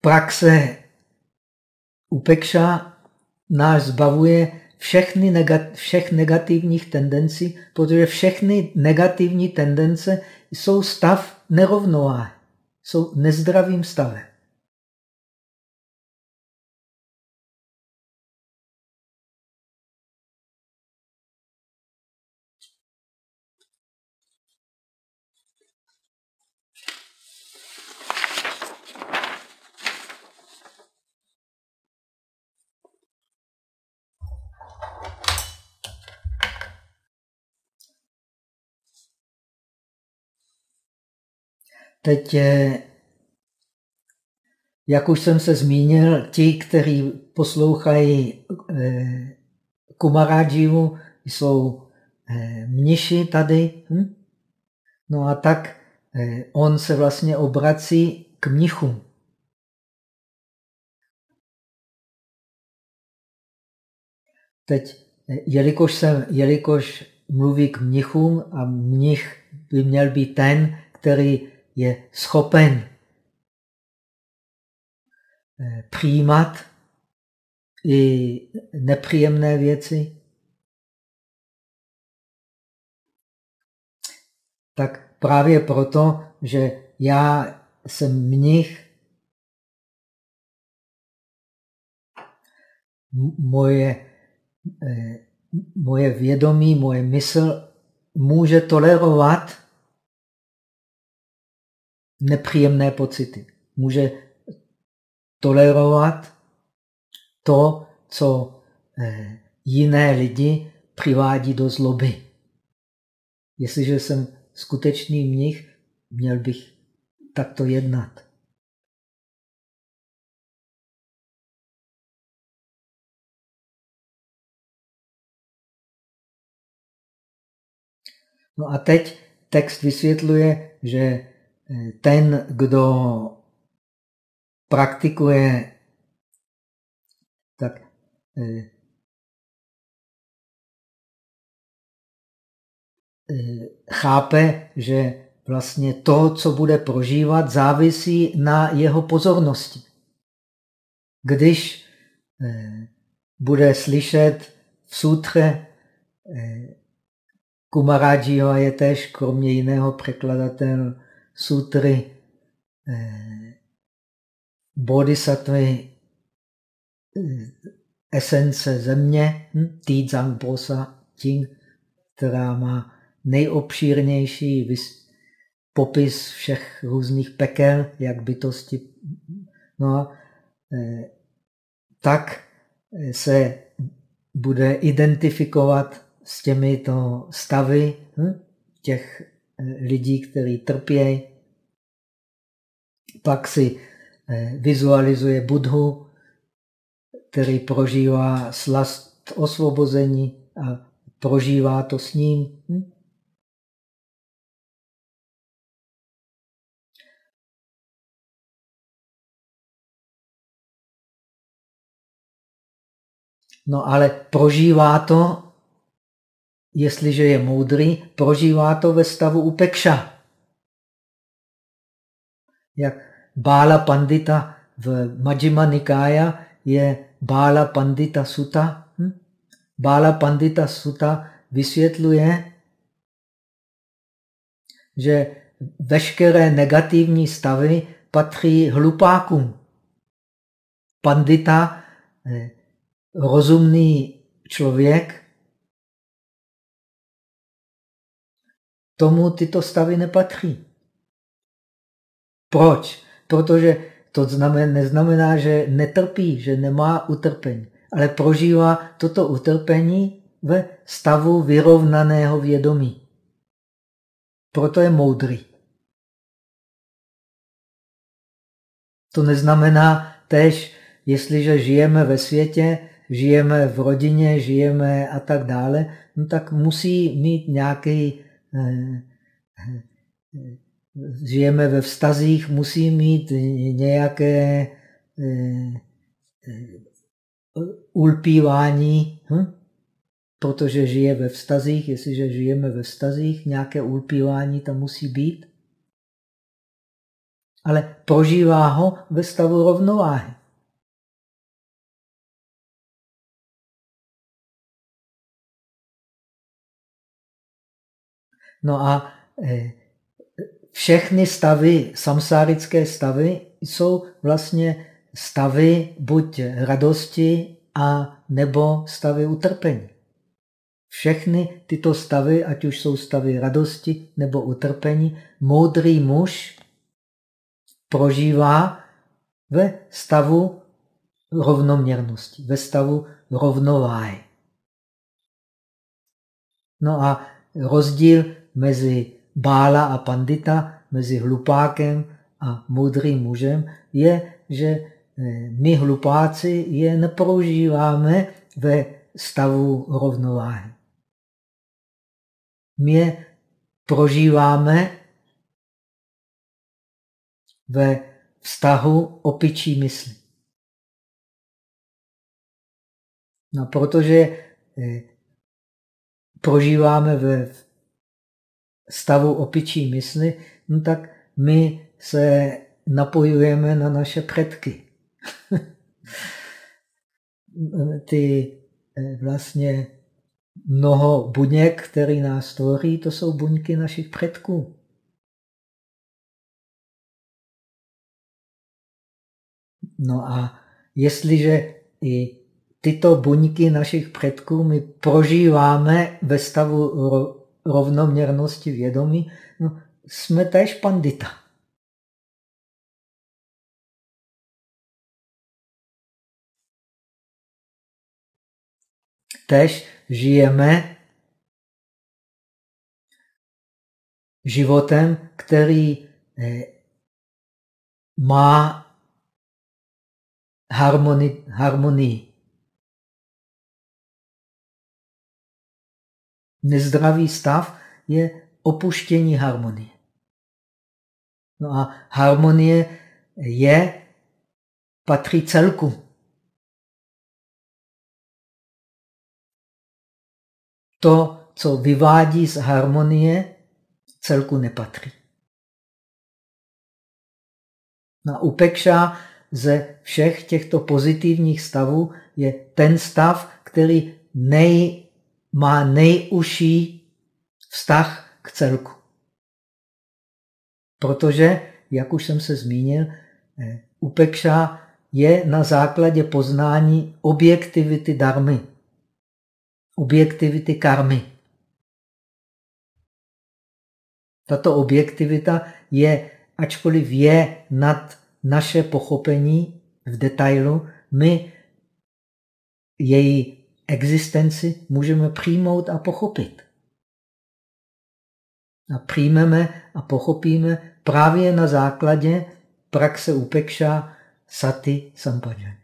praxe upekša nás zbavuje všechny negat, všech negativních tendencí, protože všechny negativní tendence jsou stav nerovnováhy, jsou nezdravým stavem. Teď, jak už jsem se zmínil, ti, kteří poslouchají eh, Kumaradživu, jsou eh, mniši tady. Hm? No a tak eh, on se vlastně obrací k mnichům. Teď, jelikož, jsem, jelikož mluví k mnichům a mnich by měl být ten, který je schopen eh, přijímat i nepříjemné věci, tak právě proto, že já jsem mnich, moje, eh, moje vědomí, moje mysl může tolerovat nepříjemné pocity. Může tolerovat to, co eh, jiné lidi přivádí do zloby. Jestliže jsem skutečný mnich, měl bych takto jednat. No a teď text vysvětluje, že ten, kdo praktikuje, tak eh, eh, chápe, že vlastně to, co bude prožívat, závisí na jeho pozornosti. Když bude slyšet v sutře Kumarajiva je tež, kromě jiného překladatel sutry eh, bodhisattvy eh, esence země, hm, Bosa Ting, která má nejobšírnější popis všech různých pekel, jak bytosti. No a eh, tak se bude identifikovat s těmito stavy hm, těch eh, lidí, kteří trpějí. Pak si eh, vizualizuje Budhu, který prožívá slast osvobození a prožívá to s ním. Hm? No ale prožívá to jestliže je moudrý, prožívá to ve stavu upekša. Jak Bála Pandita v Majjima Nikája je Bála Pandita Sutta. Hm? Bála Pandita Sutta vysvětluje, že veškeré negativní stavy patří hlupákům. Pandita, eh, rozumný člověk, tomu tyto stavy nepatří. Proč? Protože to znamená, neznamená, že netrpí, že nemá utrpení, ale prožívá toto utrpení ve stavu vyrovnaného vědomí. Proto je moudrý. To neznamená tež, jestliže žijeme ve světě, žijeme v rodině, žijeme a tak dále, no tak musí mít nějaký žijeme ve vztazích, musí mít nějaké eh, eh, ulpívání, hm? protože žije ve vztazích, jestliže žijeme ve vztazích, nějaké ulpívání tam musí být. Ale prožívá ho ve stavu rovnováhy. No a eh, všechny stavy, samsárické stavy, jsou vlastně stavy buď radosti a nebo stavy utrpení. Všechny tyto stavy, ať už jsou stavy radosti nebo utrpení, moudrý muž prožívá ve stavu rovnoměrnosti, ve stavu rovnováhy. No a rozdíl mezi bála a pandita, mezi hlupákem a moudrým mužem, je, že eh, my hlupáci je neprožíváme ve stavu rovnováhy. My je prožíváme ve vztahu opičí mysli. No, protože eh, prožíváme ve stavu opičí mysli, no tak my se napojujeme na naše předky. *laughs* Ty eh, vlastně mnoho buněk, který nás tvoří, to jsou buňky našich předků. No a jestliže i tyto buňky našich předků my prožíváme ve stavu rovnoměrnosti vědomí, no, jsme též pandita. Tež žijeme životem, který eh, má harmonii. harmonii. Nezdravý stav je opuštění harmonie. No a harmonie je, patří celku. To, co vyvádí z harmonie, celku nepatří. Na upekša ze všech těchto pozitivních stavů je ten stav, který nej, má nejužší vztah k celku. Protože, jak už jsem se zmínil, eh, upekša je na základě poznání objektivity darmy, objektivity karmy. Tato objektivita je, ačkoliv je nad naše pochopení v detailu, my její existenci můžeme přijmout a pochopit. A přijmeme a pochopíme právě na základě praxe upekša sati sampajana.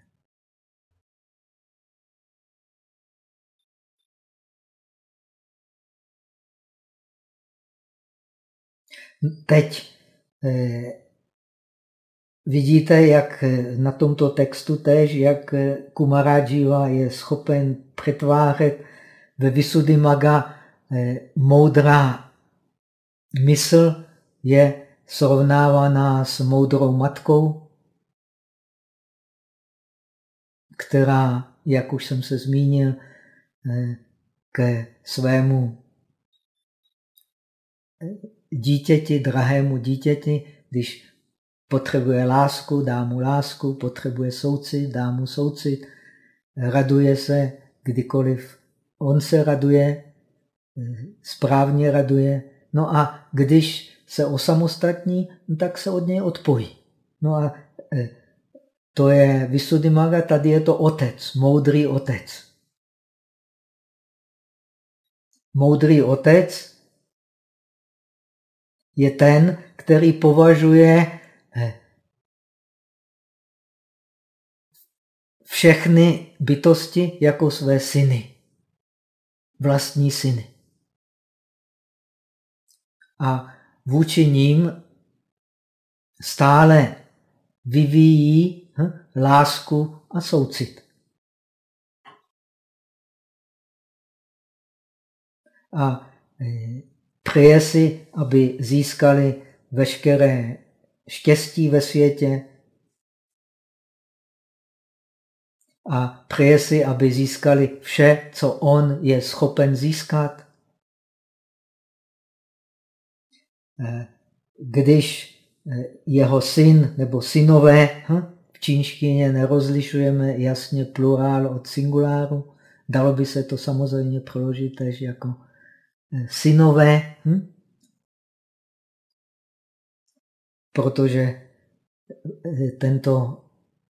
Teď eh, vidíte, jak na tomto textu tež, jak Kumarajiva je schopen přetvářet ve Visuddhimaga moudrá mysl je srovnávaná s moudrou matkou, která, jak už jsem se zmínil, ke svému dítěti, drahému dítěti, když potřebuje lásku, dá mu lásku, potřebuje soucit, dá mu soucit, raduje se, kdykoliv on se raduje, správně raduje. No a když se osamostatní, tak se od něj odpojí. No a e, to je Visuddhimaga, tady je to otec, moudrý otec. Moudrý otec je ten, který považuje všechny bytosti jako své syny, vlastní syny. A vůči ním stále vyvíjí hm, lásku a soucit. A eh, Přeje si, aby získali veškeré štěstí ve světě a přeje si, aby získali vše, co on je schopen získat. Eh, když eh, jeho syn nebo synové, hm, v čínštině nerozlišujeme jasně plurál od singuláru, dalo by se to samozřejmě přeložit tež jako synové, hm? protože eh, tento,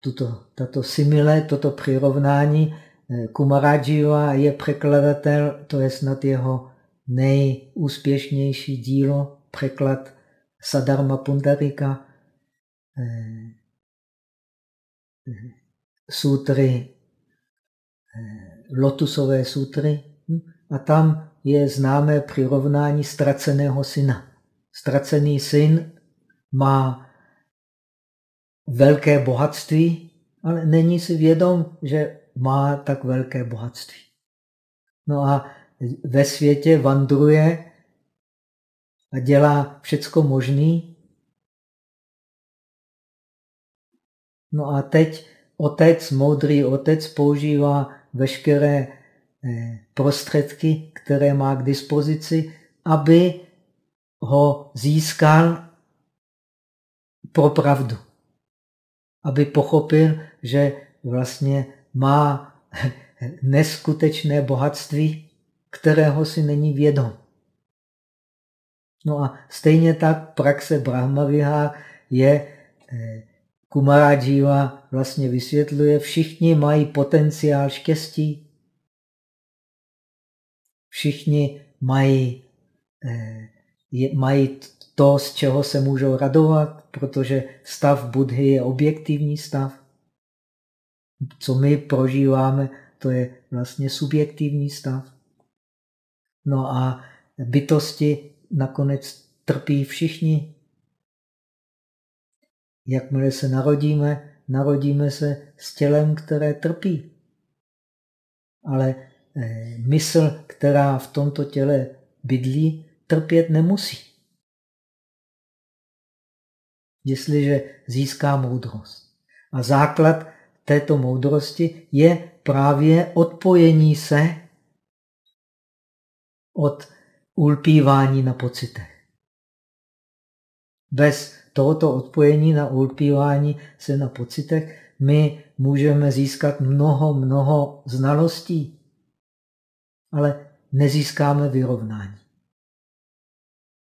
tuto, tato simile, toto přirovnání eh, Kumarajiva je překladatel, to je snad jeho nejúspěšnější dílo, překlad Sadarma Pundarika, eh, sutry, lotusové sutry. Hm? A tam je známé přirovnání ztraceného syna. Ztracený syn má velké bohatství, ale není si vědom, že má tak velké bohatství. No a ve světě vandruje a dělá všecko možný. No a teď otec, moudrý otec, používá veškeré Eh, prostředky, které má k dispozici, aby ho získal pro pravdu. Aby pochopil, že vlastně má *laughs* neskutečné bohatství, kterého si není vědom. No a stejně tak praxe Brahmaviha je, eh, Kumarajiva vlastně vysvětluje, všichni mají potenciál štěstí. Všichni mají, eh, mají to, z čeho se můžou radovat, protože stav Budhy je objektivní stav. Co my prožíváme, to je vlastně subjektivní stav. No a bytosti nakonec trpí všichni. Jakmile se narodíme, narodíme se s tělem, které trpí. Ale eh, mysl, která v tomto těle bydlí, trpět nemusí. Jestliže získá moudrost. A základ této moudrosti je právě odpojení se od ulpívání na pocitech. Bez tohoto odpojení na ulpívání se na pocitech my můžeme získat mnoho, mnoho znalostí, ale nezískáme vyrovnání.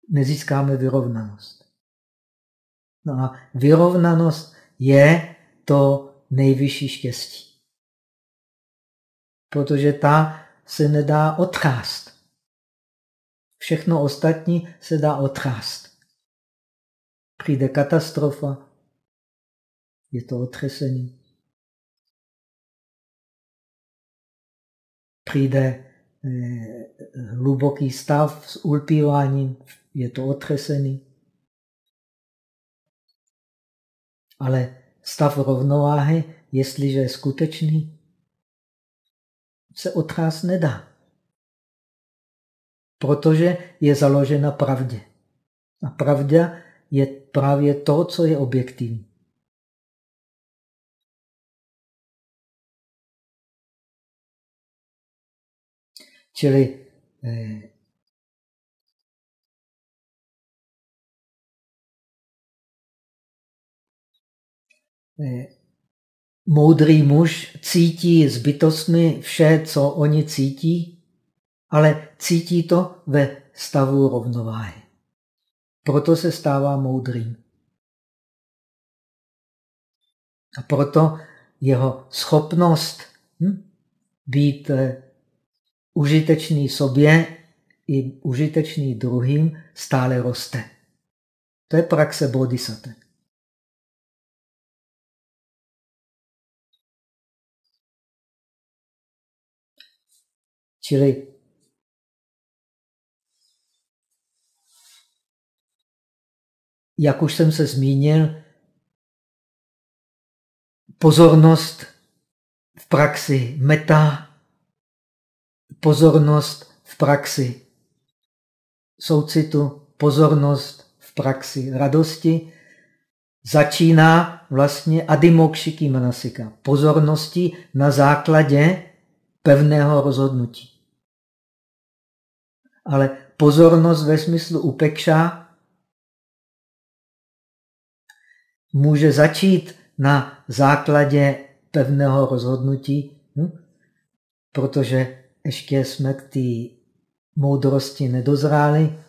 Nezískáme vyrovnanost. No a vyrovnanost je to nejvyšší štěstí. Protože ta se nedá otrást. Všechno ostatní se dá otrást. Přijde katastrofa, je to otřesení. Přijde eh, hluboký stav s ulpíváním, je to otřesený. Ale stav rovnováhy, jestliže je skutečný, se otrást nedá protože je založena pravdě. A pravda je právě to, co je objektivní. Čili eh, moudrý muž cítí s bytostmi vše, co oni cítí, ale cítí to ve stavu rovnováhy. Proto se stává moudrým. A proto jeho schopnost hm, být eh, užitečný sobě i užitečný druhým stále roste. To je praxe bodhisattva. Čili jak už jsem se zmínil, pozornost v praxi meta, pozornost v praxi soucitu, pozornost v praxi radosti, začíná vlastně adimokšiky manasika, pozornosti na základě pevného rozhodnutí. Ale pozornost ve smyslu upekša může začít na základě pevného rozhodnutí, hm? protože ještě jsme k té moudrosti nedozráli,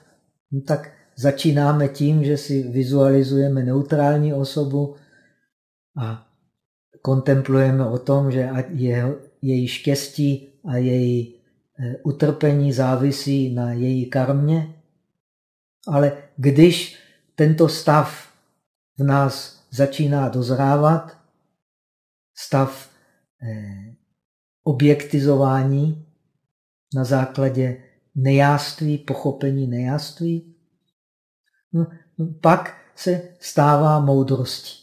no tak začínáme tím, že si vizualizujeme neutrální osobu a kontemplujeme o tom, že je, její štěstí a její utrpení závisí na její karmě. Ale když tento stav v nás začíná dozrávat stav eh, objektizování na základě nejáství, pochopení nejáství, no, no, pak se stává moudrostí.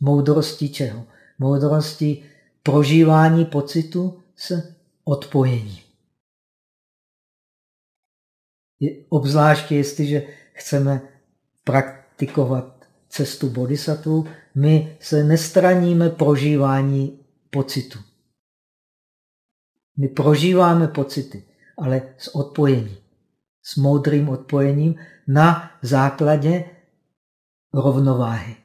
Moudrosti čeho? Moudrosti prožívání pocitu s odpojením. Obzvláště jestliže chceme praktikovat cestu bodhisattva, my se nestraníme prožívání pocitu. My prožíváme pocity, ale s odpojením, s moudrým odpojením na základě rovnováhy.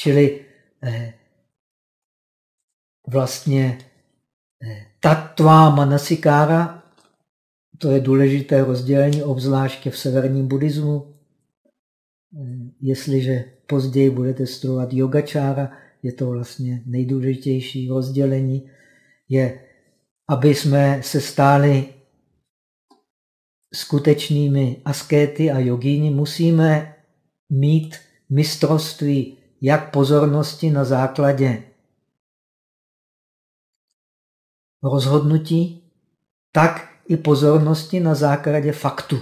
Čili eh, vlastně eh, tattva manasikára, to je důležité rozdělení, obzvláště v severním buddhismu. Eh, jestliže později budete studovat yogačára, je to vlastně nejdůležitější rozdělení, je, aby jsme se stáli skutečnými askéty a jogíni, musíme mít mistrovství jak pozornosti na základě rozhodnutí, tak i pozornosti na základě faktu.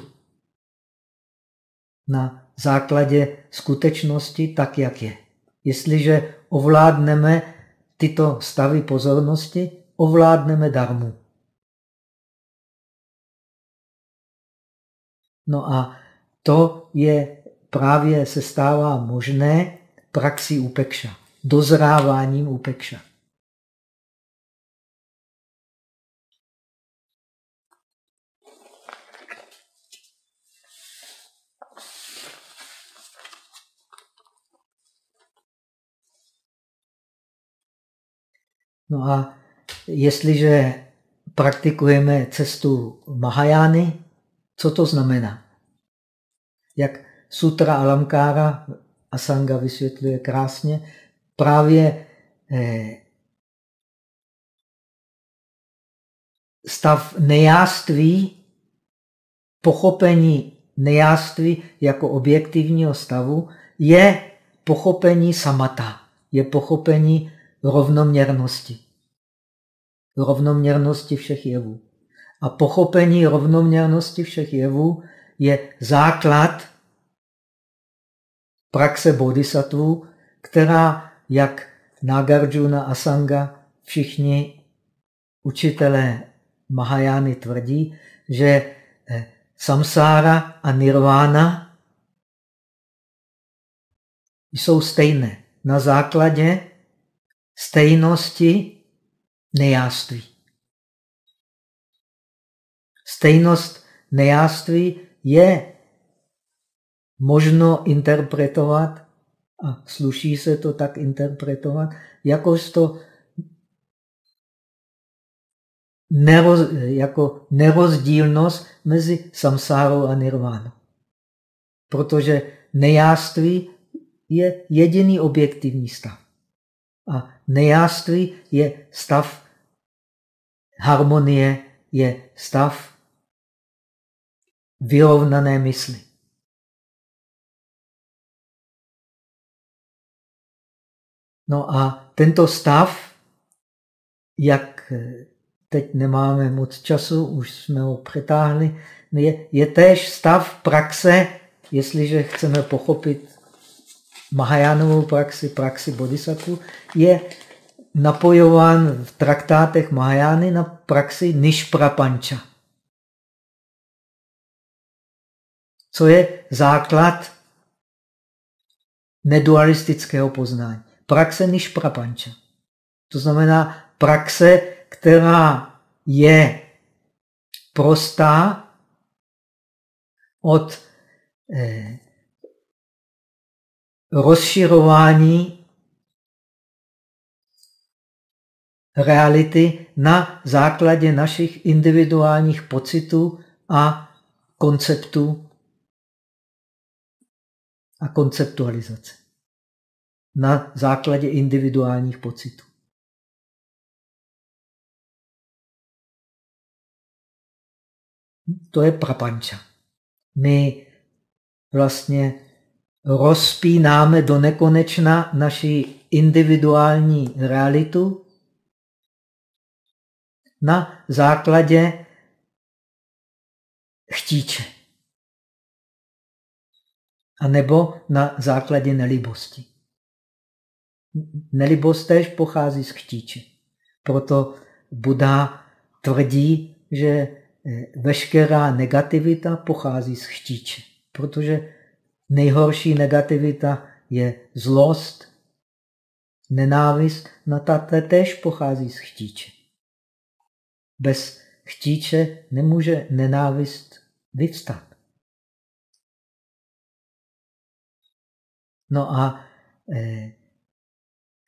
Na základě skutečnosti tak, jak je. Jestliže ovládneme tyto stavy pozornosti, ovládneme darmu. No a to je právě se stává možné praxi upekša, dozráváním upekša. No a jestliže praktikujeme cestu Mahajány, co to znamená? Jak Sutra Alamkára Asanga vysvětluje krásně, právě eh, stav nejáství, pochopení nejáství jako objektivního stavu je pochopení samata, je pochopení rovnoměrnosti. Rovnoměrnosti všech jevů. A pochopení rovnoměrnosti všech jevů je základ praxe bodhisattvů, která, jak Nagarjuna a Sangha, všichni učitelé Mahajány tvrdí, že eh, samsára a nirvana jsou stejné na základě stejnosti nejáství. Stejnost nejáství je možno interpretovat, a sluší se to tak interpretovat, jakožto neroz, jako nerozdílnost mezi samsárou a nirvánou. Protože nejáství je jediný objektivní stav. A nejáství je stav harmonie, je stav vyrovnané mysli. No a tento stav, jak teď nemáme moc času, už jsme ho přetáhli, je, je též stav praxe, jestliže chceme pochopit Mahajánovou praxi, praxi bodhisattva, je napojován v traktátech Mahajány na praxi Nishprapancha. Co je základ nedualistického poznání? Praxe Nishprapancha. To znamená praxe, která je prostá od eh, rozširování reality na základě našich individuálních pocitů a konceptů a konceptualizace. Na základě individuálních pocitů. To je prapanča. My vlastně rozpínáme do nekonečna naši individuální realitu na základě chtíče. A nebo na základě nelibosti. Nelibost tež pochází z chtíče. Proto Buddha tvrdí, že eh, veškerá negativita pochází z chtíče. Protože Nejhorší negativita je zlost, nenávist, no ta též pochází z chtíče. Bez chtíče nemůže nenávist vyvstat. No a eh,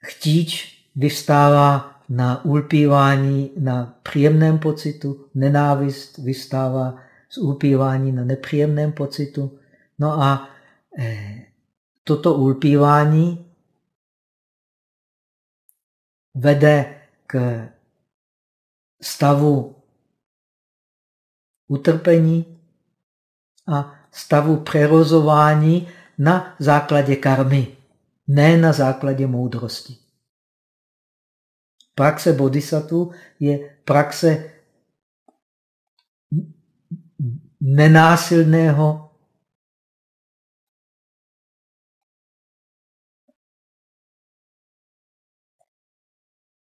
chtíč vyvstává na ulpívání na příjemném pocitu, nenávist vystává z ulpívání na nepříjemném pocitu. No a eh, toto ulpívání vede k stavu utrpení a stavu přerozování na základě karmy, ne na základě moudrosti. Praxe bodhisattva je praxe nenásilného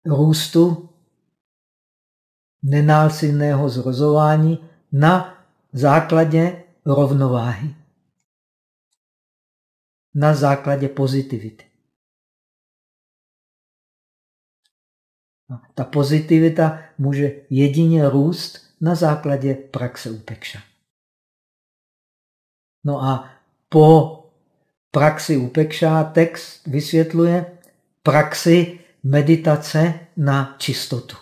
růstu, nenásilného zrozování na základě rovnováhy, na základě pozitivity. Ta pozitivita může jedině růst na základě praxe upekša. No a po praxi upekša text vysvětluje praxi meditace na čistotu.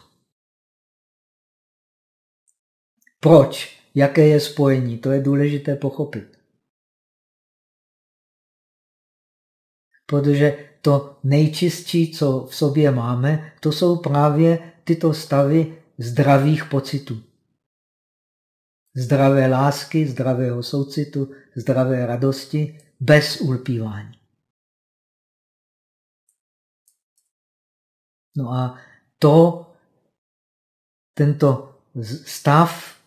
Proč? Jaké je spojení? To je důležité pochopit. Protože to nejčistší, co v sobě máme, to jsou právě tyto stavy zdravých pocitů. Zdravé lásky, zdravého soucitu, zdravé radosti, bez ulpívání. No a to, tento stav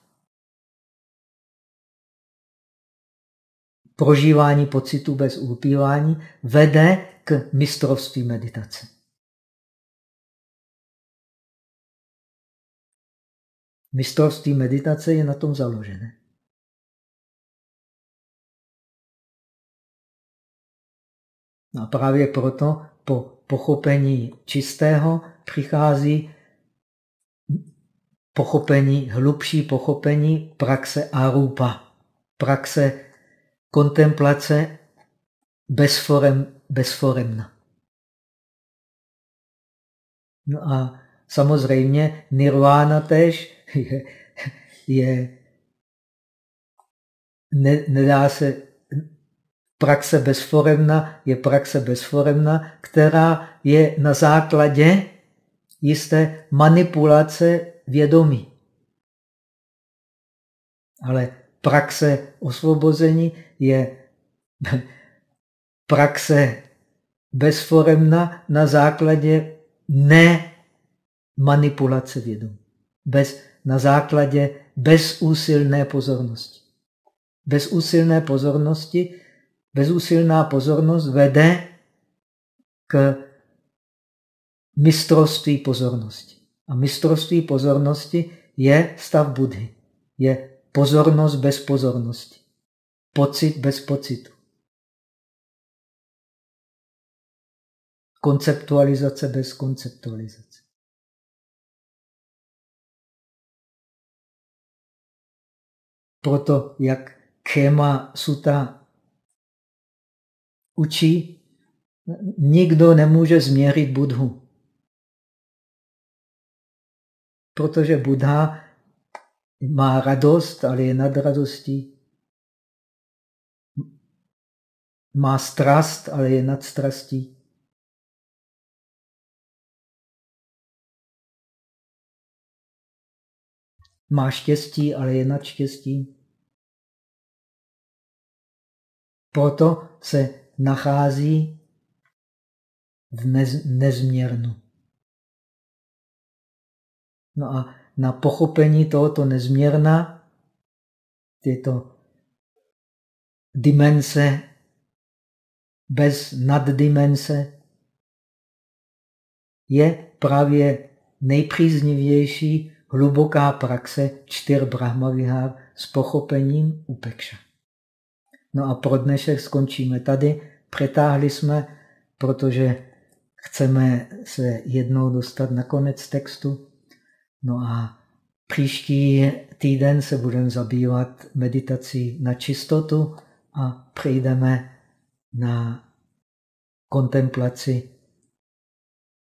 prožívání pocitu bez ulpívání vede k mistrovství meditace. Mistrovství meditace je na tom založené. A právě proto po pochopení čistého přichází pochopení, hlubší pochopení praxe arupa, praxe kontemplace bezforem, bezforemna. No a samozřejmě nirvana tež je, je ne, nedá se, praxe bezforemna je praxe bezforemna, která je na základě jisté manipulace vědomí. Ale praxe osvobození je *laughs* praxe bezforemna na základě ne manipulace vědomí. Bez, na základě bezúsilné pozornosti. Bezúsilné pozornosti, bezúsilná pozornost vede k mistrovství pozornosti. A mistrovství pozornosti je stav Budhy. Je pozornost bez pozornosti. Pocit bez pocitu. Konceptualizace bez konceptualizace. Proto, jak Kema Suta učí, nikdo nemůže změřit Budhu. Protože Buddha má radost, ale je nad radostí. Má strast, ale je nad strastí. Má štěstí, ale je nad štěstím. Proto se nachází v nez, nezměrnu. No a na pochopení tohoto nezměrna, tyto dimenze bez naddimenze, je právě nejpříznivější hluboká praxe čtyř brahmavihár s pochopením upekša. No a pro dnešek skončíme tady. Přetáhli jsme, protože chceme se jednou dostat na konec textu. No a příští týden se budeme zabývat meditací na čistotu a přejdeme na kontemplaci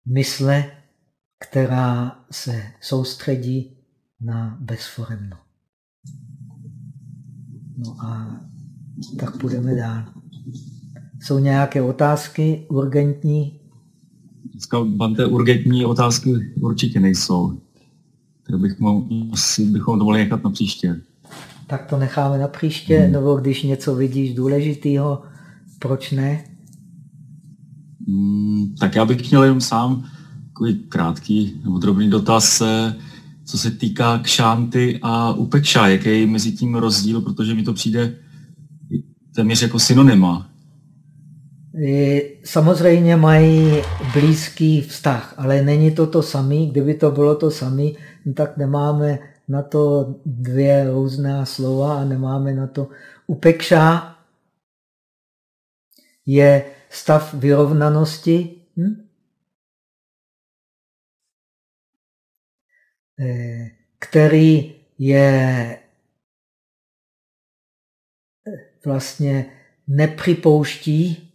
mysle která se soustředí na bezforemno. No a tak půjdeme dál. Jsou nějaké otázky urgentní? Dneska Bante, urgentní otázky určitě nejsou. Tak bychom, asi bychom to mohli nechat na příště. Tak to necháme na příště, hmm. nebo když něco vidíš důležitého, proč ne? Hmm, tak já bych měl jenom sám takový krátký nebo drobný dotaz, eh, co se týká kšanty a upekša. Jaký je mezi tím rozdíl, protože mi to přijde téměř jako synonyma. Samozřejmě mají blízký vztah, ale není to to samé. Kdyby to bylo to samé, tak nemáme na to dvě různá slova a nemáme na to. Upekša je stav vyrovnanosti, hm? Eh, který je vlastně nepřipouští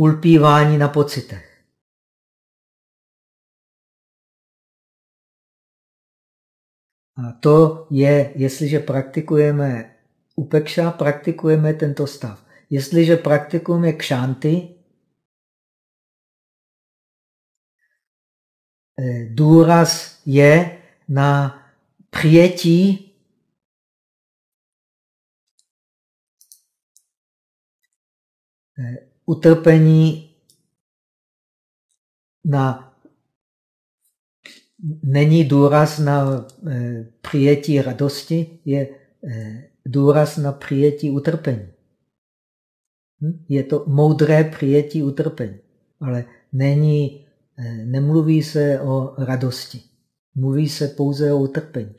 ulpívání na pocitech. A to je, jestliže praktikujeme upekša, praktikujeme tento stav. Jestliže praktikujeme kšanty, eh, důraz je na přijetí utrpení na není důraz na e, přijetí radosti, je e, důraz na přijetí utrpení. Hm? Je to moudré přijetí utrpení, ale není, e, nemluví se o radosti. Mluví se pouze o utrpení.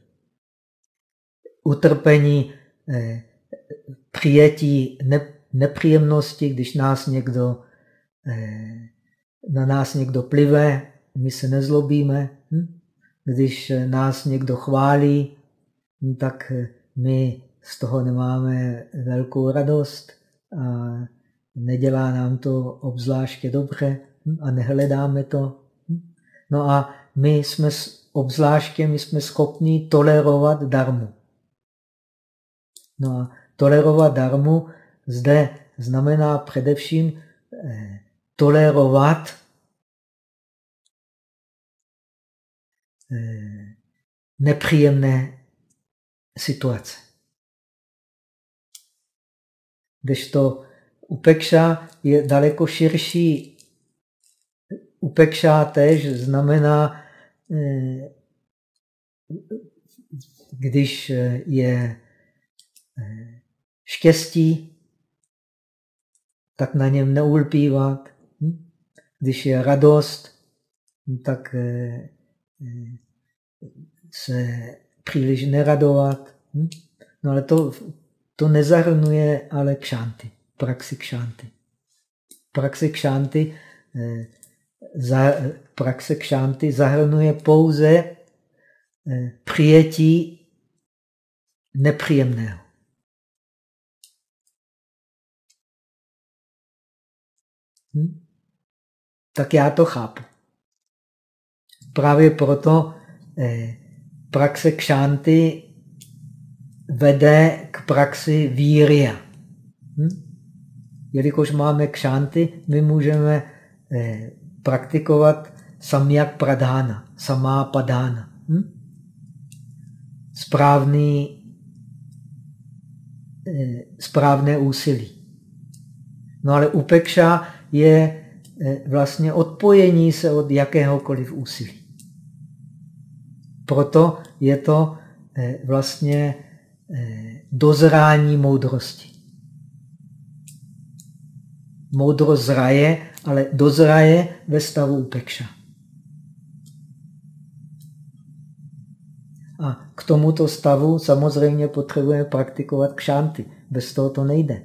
Utrpení přijetí ne, nepříjemnosti, když nás někdo, eh, na nás někdo plive, my se nezlobíme. Hm? Když nás někdo chválí, hm, tak my z toho nemáme velkou radost a nedělá nám to obzvláště dobře hm? a nehledáme to. No a my jsme obzvláště my jsme schopni tolerovat darmu. No a tolerovat darmu zde znamená především eh, tolerovat eh, nepříjemné situace. Kdežto upekša je daleko širší. Upekša tež znamená, eh, když je štěstí, tak na něm neulpívat. Hm? Když je radost, tak eh, eh, se příliš neradovat. Hm? No ale to, to nezahrnuje ale kšanty, praxi kšanty. Praxi kšanty, eh, za, praxe kšanty zahrnuje pouze přijetí nepříjemného. Hm? Tak já to chápu. Právě proto eh, praxe kšanty vede k praxi víria. Hm? Jelikož máme kšanty, my můžeme eh, praktikovat samyak pradhana, samá padhana. Hm? Správný, eh, správné úsilí. No ale upekša je eh, vlastně odpojení se od jakéhokoliv úsilí. Proto je to eh, vlastně eh, dozrání moudrosti. Moudrost zraje, ale dozraje ve stavu upekša. A k tomuto stavu samozřejmě potřebujeme praktikovat kšanty. Bez toho to nejde.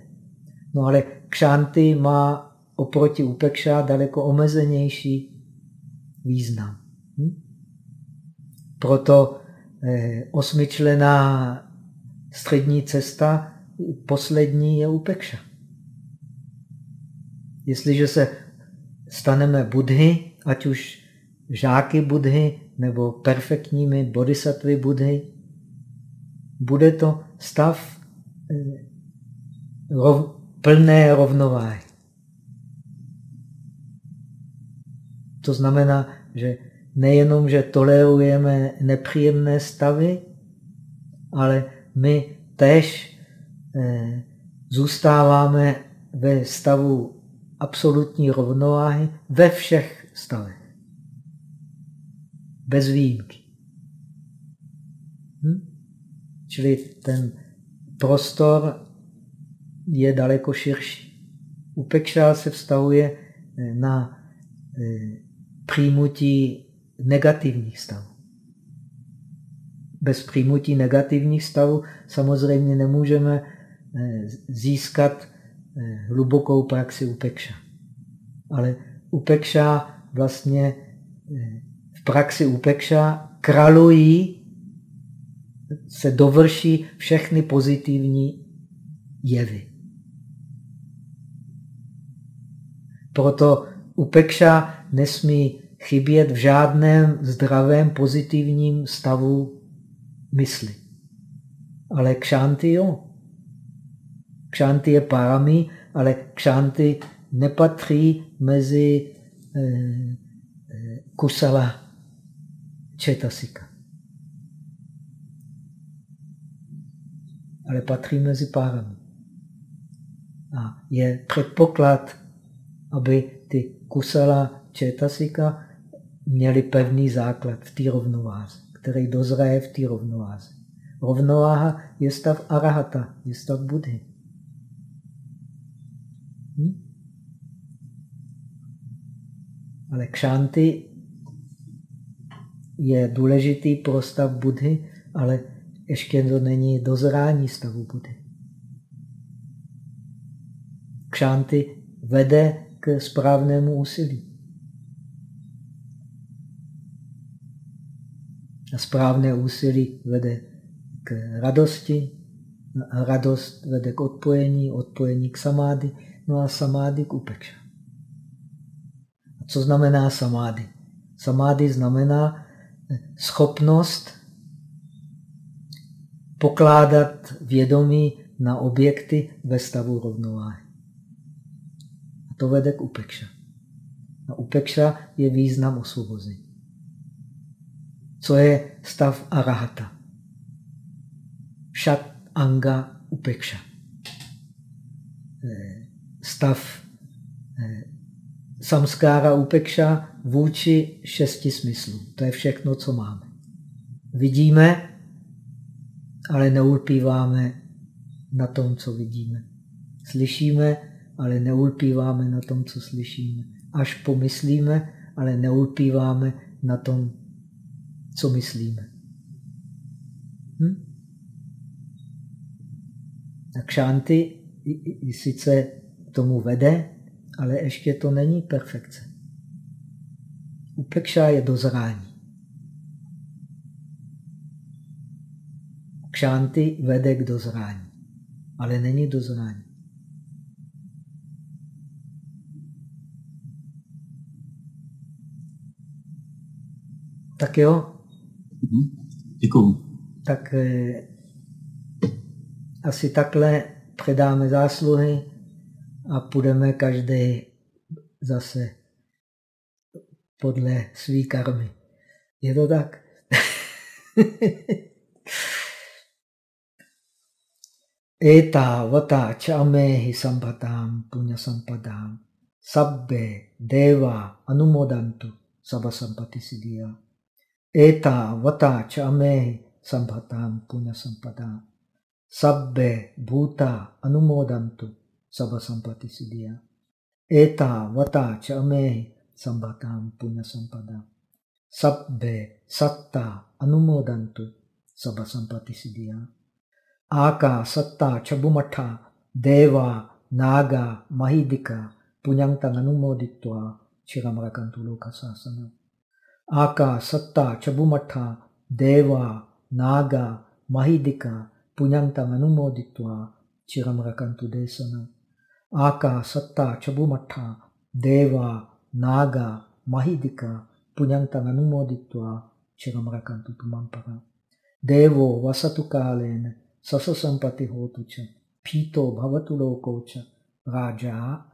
No ale kšanty má oproti upekša daleko omezenější význam. Hm? Proto eh, osmičlená střední cesta, poslední je upekša. Jestliže se staneme budhy ať už žáky Budhy nebo perfektními bodhisattvy Budhy, bude to stav eh, rov, plné rovnováhy. To znamená, že nejenom, že tolerujeme nepříjemné stavy, ale my tež eh, zůstáváme ve stavu absolutní rovnováhy ve všech stavech. Bez výjimky. Hm? Čili ten prostor je daleko širší. Upekša se vztahuje eh, na eh, přijmutí negativních stavů. Bez přijmutí negativních stavů samozřejmě nemůžeme eh, získat hlubokou praxi upekša. Ale upekša vlastně v praxi upekša kralují, se dovrší všechny pozitivní jevy. Proto upekša nesmí chybět v žádném zdravém pozitivním stavu mysli. Ale kšanty jo. Kšanty je parami, ale kšanty nepatří mezi eh, eh, kusala četasika. Ale patří mezi párami. A je předpoklad aby ty kusala četasika měly pevný základ v té rovnováze, který dozraje v té rovnováze. Rovnováha je stav arahata, je stav Budhy. Hm? Ale kšanty je důležitý pro stav Budhy, ale ještě to není dozrání stavu Budhy. Kšanty vede k správnému úsilí. Správné úsilí vede k radosti, a radost vede k odpojení, odpojení k samády, no a samády k. A co znamená samády? Samády znamená schopnost pokládat vědomí na objekty ve stavu rovnováhy to vede k upekša. A upekša je význam osvobození. Co je stav arahata? Šat anga upekša. Eh, stav eh, samskára upekša vůči šesti smyslů. To je všechno, co máme. Vidíme, ale neulpíváme na tom, co vidíme. Slyšíme, ale neulpíváme na tom, co slyšíme. Až pomyslíme, ale neulpíváme na tom, co myslíme. Hm? A kšanty sice tomu vede, ale ještě to není perfekce. Upekša je dozrání. Kšanty vede k dozrání, ale není dozrání. Tak jo. Mhm. Děkuju. Tak eh, asi takhle předáme zásluhy a půjdeme každý zase podle svý karmy. Je to tak? *laughs* Eta vata chamehi sampatam punya sampadam sabbe deva anumodantu sabha sampati siddhya. Eta vata chame sambhatam punya sampada. Sabbe bhuta anumodantu sabha sampati siddhya. Eta vata chame sambhatam punya sampada. Sabbe satta anumodantu sabha sampati siddhya. Aka satta chabumatha deva naga mahidika punyantang anumoditva chiramrakantu lokasasana. Aka, Satta, Chabumatha, Deva, Naga, Mahidika, Punyantang Anumoditva, Chiram Rakantu Desana. Aka, Satta, Chabumatha, Deva, Naga, mahidika punyantang anumoditva chiramrakantu tumampara. Devo vasatu kalena sasa sampati hotucha pito bhavatu lokocha raja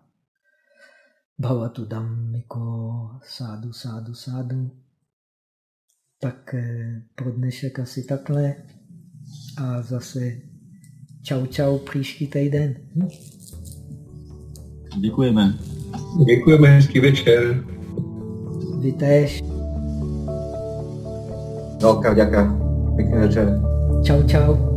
bhavatu dhammiko sádu, sádu, sádu. Tak eh, pro dnešek asi takhle a zase čau čau příští týden. Hm? Děkujeme. Děkujeme, hezký večer. Vy též. Velká děka. Pěkný večer. Čau čau.